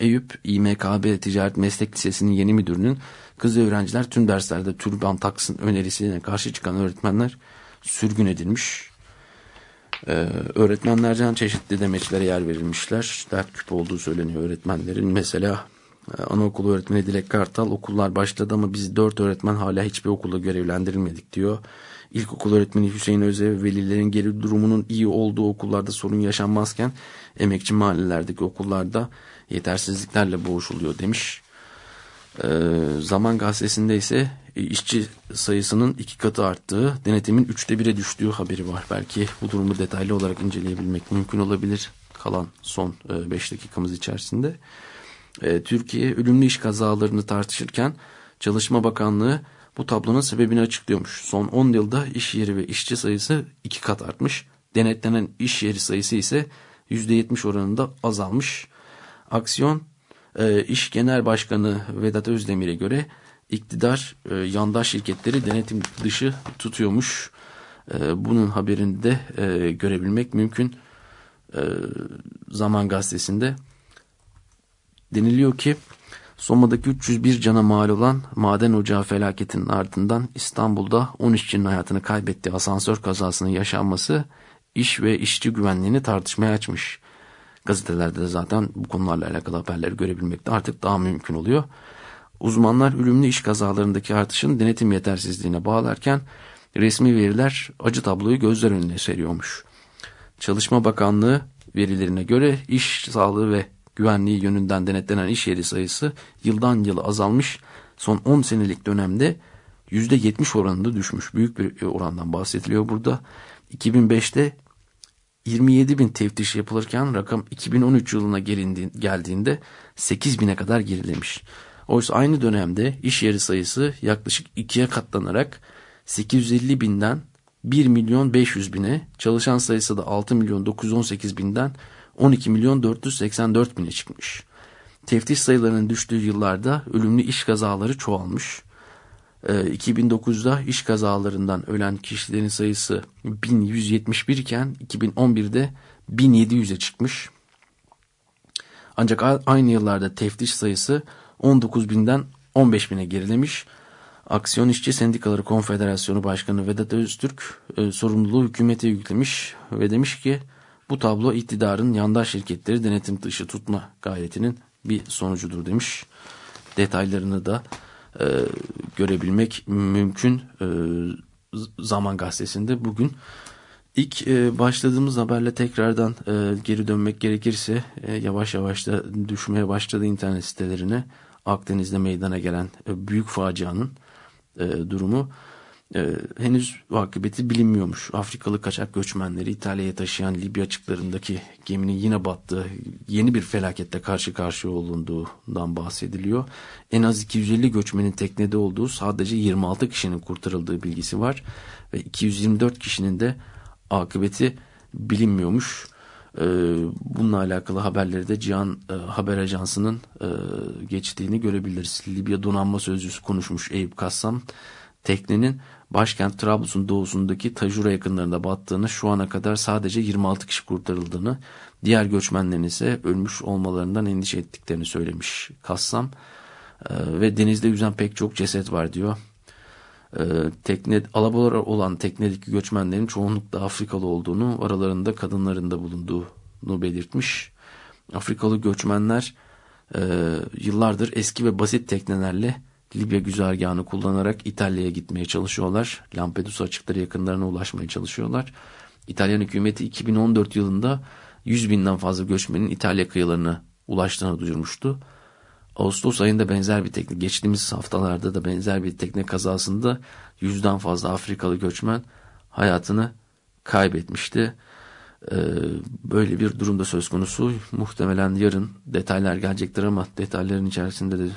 Eyüp İMKB Ticaret Meslek Lisesi'nin yeni müdürünün kız öğrenciler tüm derslerde türban taksın önerisine karşı çıkan öğretmenler sürgün edilmiş. Ee, öğretmenlerden çeşitli demeçlere yer verilmişler. Dert küp olduğu söyleniyor öğretmenlerin. Mesela e, anaokulu öğretmeni Dilek Kartal okullar başladı ama biz dört öğretmen hala hiçbir okulda görevlendirilmedik diyor. İlkokul öğretmeni Hüseyin Öze ve velilerin geri durumunun iyi olduğu okullarda sorun yaşanmazken emekçi mahallelerdeki okullarda yetersizliklerle boğuşuluyor demiş. Ee, Zaman gazetesinde ise işçi sayısının iki katı arttığı, denetimin üçte bire düştüğü haberi var. Belki bu durumu detaylı olarak inceleyebilmek mümkün olabilir kalan son 5 dakikamız içerisinde. Ee, Türkiye ölümlü iş kazalarını tartışırken Çalışma Bakanlığı bu tablonun sebebini açıklıyormuş. Son 10 yılda iş yeri ve işçi sayısı iki kat artmış. Denetlenen iş yeri sayısı ise %70 oranında azalmış. Aksiyon e, İş Genel Başkanı Vedat Özdemir'e göre iktidar e, yandaş şirketleri denetim dışı tutuyormuş. E, bunun haberini de e, görebilmek mümkün. E, Zaman Gazetesi'nde deniliyor ki Soma'daki 301 cana mal olan maden ocağı felaketinin ardından İstanbul'da 10 işçinin hayatını kaybettiği asansör kazasının yaşanması iş ve işçi güvenliğini tartışmaya açmış. Gazetelerde de zaten bu konularla alakalı haberleri görebilmek de artık daha mümkün oluyor. Uzmanlar ölümlü iş kazalarındaki artışın denetim yetersizliğine bağlarken resmi veriler acı tabloyu gözler önüne seriyormuş. Çalışma Bakanlığı verilerine göre iş sağlığı ve güvenliği yönünden denetlenen iş yeri sayısı yıldan yıla azalmış. Son 10 senelik dönemde %70 oranında düşmüş. Büyük bir orandan bahsediliyor burada. 2005'te 27 bin teftiş yapılırken rakam 2013 yılına geldiğinde 8 bine kadar gerilemiş. Oysa aynı dönemde iş yeri sayısı yaklaşık ikiye katlanarak 850 binden 1 milyon 500 bine, çalışan sayısı da 6 milyon 918 binden 12 milyon 484 bine çıkmış. Teftiş sayılarının düştüğü yıllarda ölümlü iş kazaları çoğalmış. 2009'da ee, iş kazalarından ölen kişilerin sayısı 1171 iken 2011'de 1700'e çıkmış. Ancak aynı yıllarda teftiş sayısı 19 binden 15 bine gerilemiş. Aksiyon İşçi Sendikaları Konfederasyonu Başkanı Vedat Öztürk e, sorumluluğu hükümete yüklemiş ve demiş ki bu tablo iktidarın yandaş şirketleri denetim dışı tutma gayretinin bir sonucudur demiş. Detaylarını da e, görebilmek mümkün. E, Zaman Gazetesi'nde bugün. İlk e, başladığımız haberle tekrardan e, geri dönmek gerekirse e, yavaş yavaş da düşmeye başladı internet sitelerine. Akdeniz'de meydana gelen e, büyük facianın e, durumu e, henüz akıbeti bilinmiyormuş. Afrikalı kaçak göçmenleri İtalya'ya taşıyan Libya açıklarındaki geminin yine battığı yeni bir felakette karşı karşıya olunduğundan bahsediliyor. En az 250 göçmenin teknede olduğu sadece 26 kişinin kurtarıldığı bilgisi var ve 224 kişinin de akıbeti bilinmiyormuş. Ee, bununla alakalı haberleri de Cihan e, Haber Ajansı'nın e, geçtiğini görebiliriz. Libya donanma sözcüsü konuşmuş Eyüp Kassam. Teknenin başkent Trablus'un doğusundaki Tajura yakınlarında battığını, şu ana kadar sadece 26 kişi kurtarıldığını, diğer göçmenlerin ise ölmüş olmalarından endişe ettiklerini söylemiş Kassam. Ee, ve denizde yüzen pek çok ceset var diyor. Ee, tekne alabalar olan teknedeki göçmenlerin çoğunlukla Afrikalı olduğunu, aralarında kadınların da bulunduğunu belirtmiş. Afrikalı göçmenler e, yıllardır eski ve basit teknelerle Libya güzergahını kullanarak İtalya'ya gitmeye çalışıyorlar. Lampedusa açıkları yakınlarına ulaşmaya çalışıyorlar. İtalyan hükümeti 2014 yılında 100 binden fazla göçmenin İtalya kıyılarına ulaştığını duyurmuştu. Ağustos ayında benzer bir tekne, geçtiğimiz haftalarda da benzer bir tekne kazasında yüzden fazla Afrikalı göçmen hayatını kaybetmişti. Ee, böyle bir durumda söz konusu. Muhtemelen yarın detaylar gelecektir ama detayların içerisinde de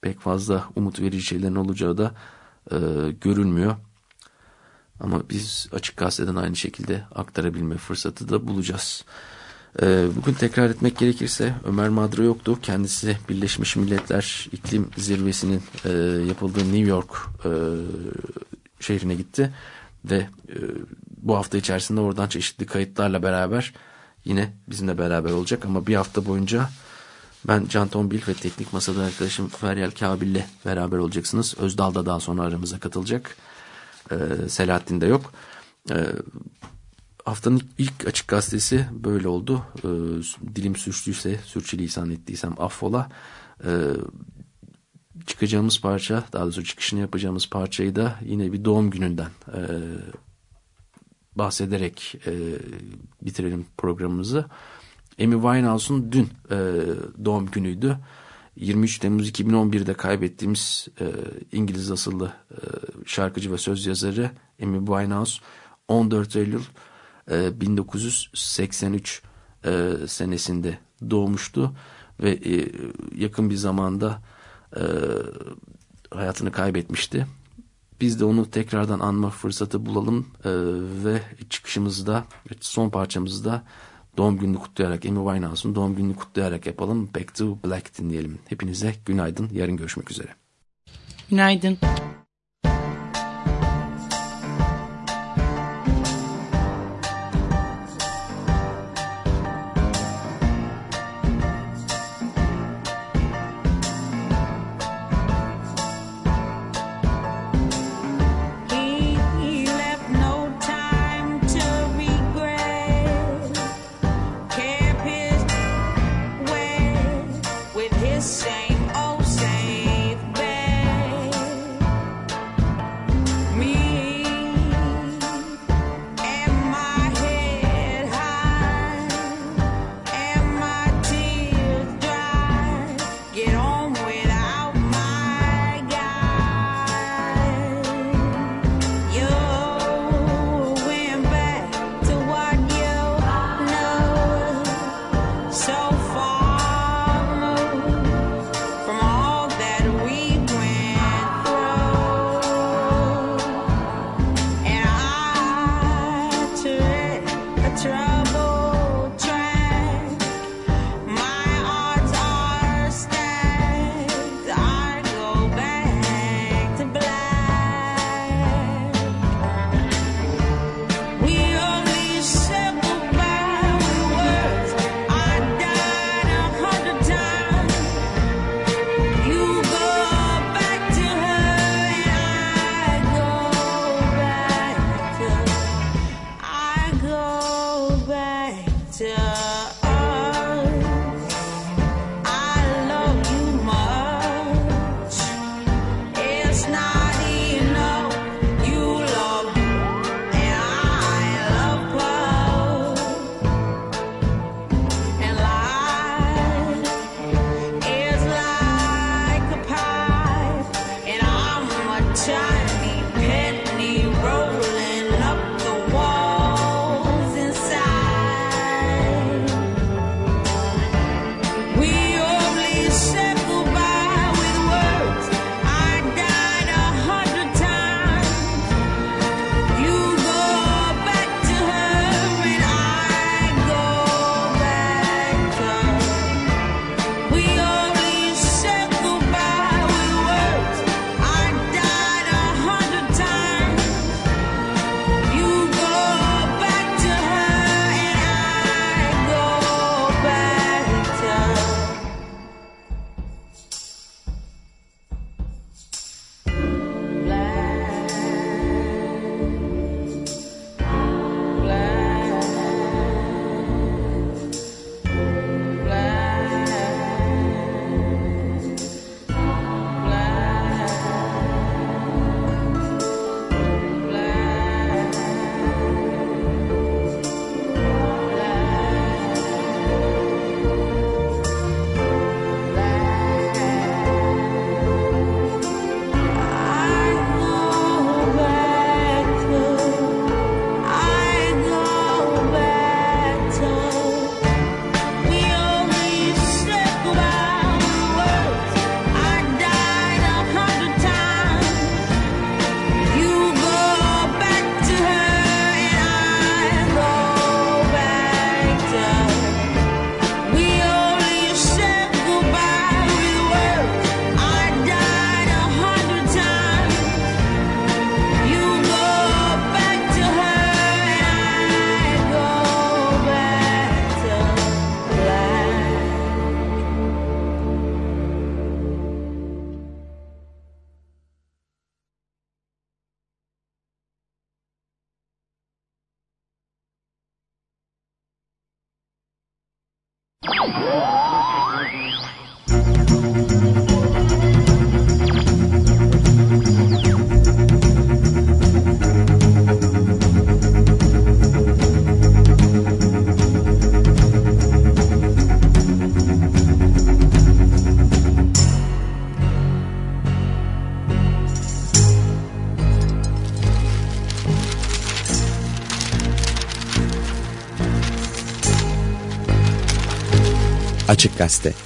pek fazla umut verici şeylerin olacağı da e, görülmüyor. Ama biz açık gazeteden aynı şekilde aktarabilme fırsatı da bulacağız. E, bugün tekrar etmek gerekirse Ömer Madra yoktu. Kendisi Birleşmiş Milletler İklim Zirvesi'nin e, yapıldığı New York e, şehrine gitti. Ve e, bu hafta içerisinde oradan çeşitli kayıtlarla beraber yine bizimle beraber olacak. Ama bir hafta boyunca ben Can Tombil ve teknik masada arkadaşım Feryal Kabil ile beraber olacaksınız. Özdal da daha sonra aramıza katılacak. Ee, Selahattin de yok. Haftanın ilk açık gazetesi böyle oldu. Ee, dilim sürçtüyse, sürçülisan ettiysem affola. Ee, çıkacağımız parça, daha doğrusu çıkışını yapacağımız parçayı da yine bir doğum gününden e, bahsederek e, bitirelim programımızı. Amy Winehouse'un dün e, doğum günüydü. 23 Temmuz 2011'de kaybettiğimiz e, İngiliz asıllı e, şarkıcı ve söz yazarı Amy Winehouse 14 Eylül e, 1983 e, senesinde doğmuştu ve e, yakın bir zamanda e, hayatını kaybetmişti. Biz de onu tekrardan anma fırsatı bulalım e, ve çıkışımızda son parçamızda doğum gününü kutlayarak Amy Winehouse'un doğum gününü kutlayarak yapalım. Back to Black dinleyelim. Hepinize günaydın. Yarın görüşmek üzere. Günaydın. He 家. Açık Gazete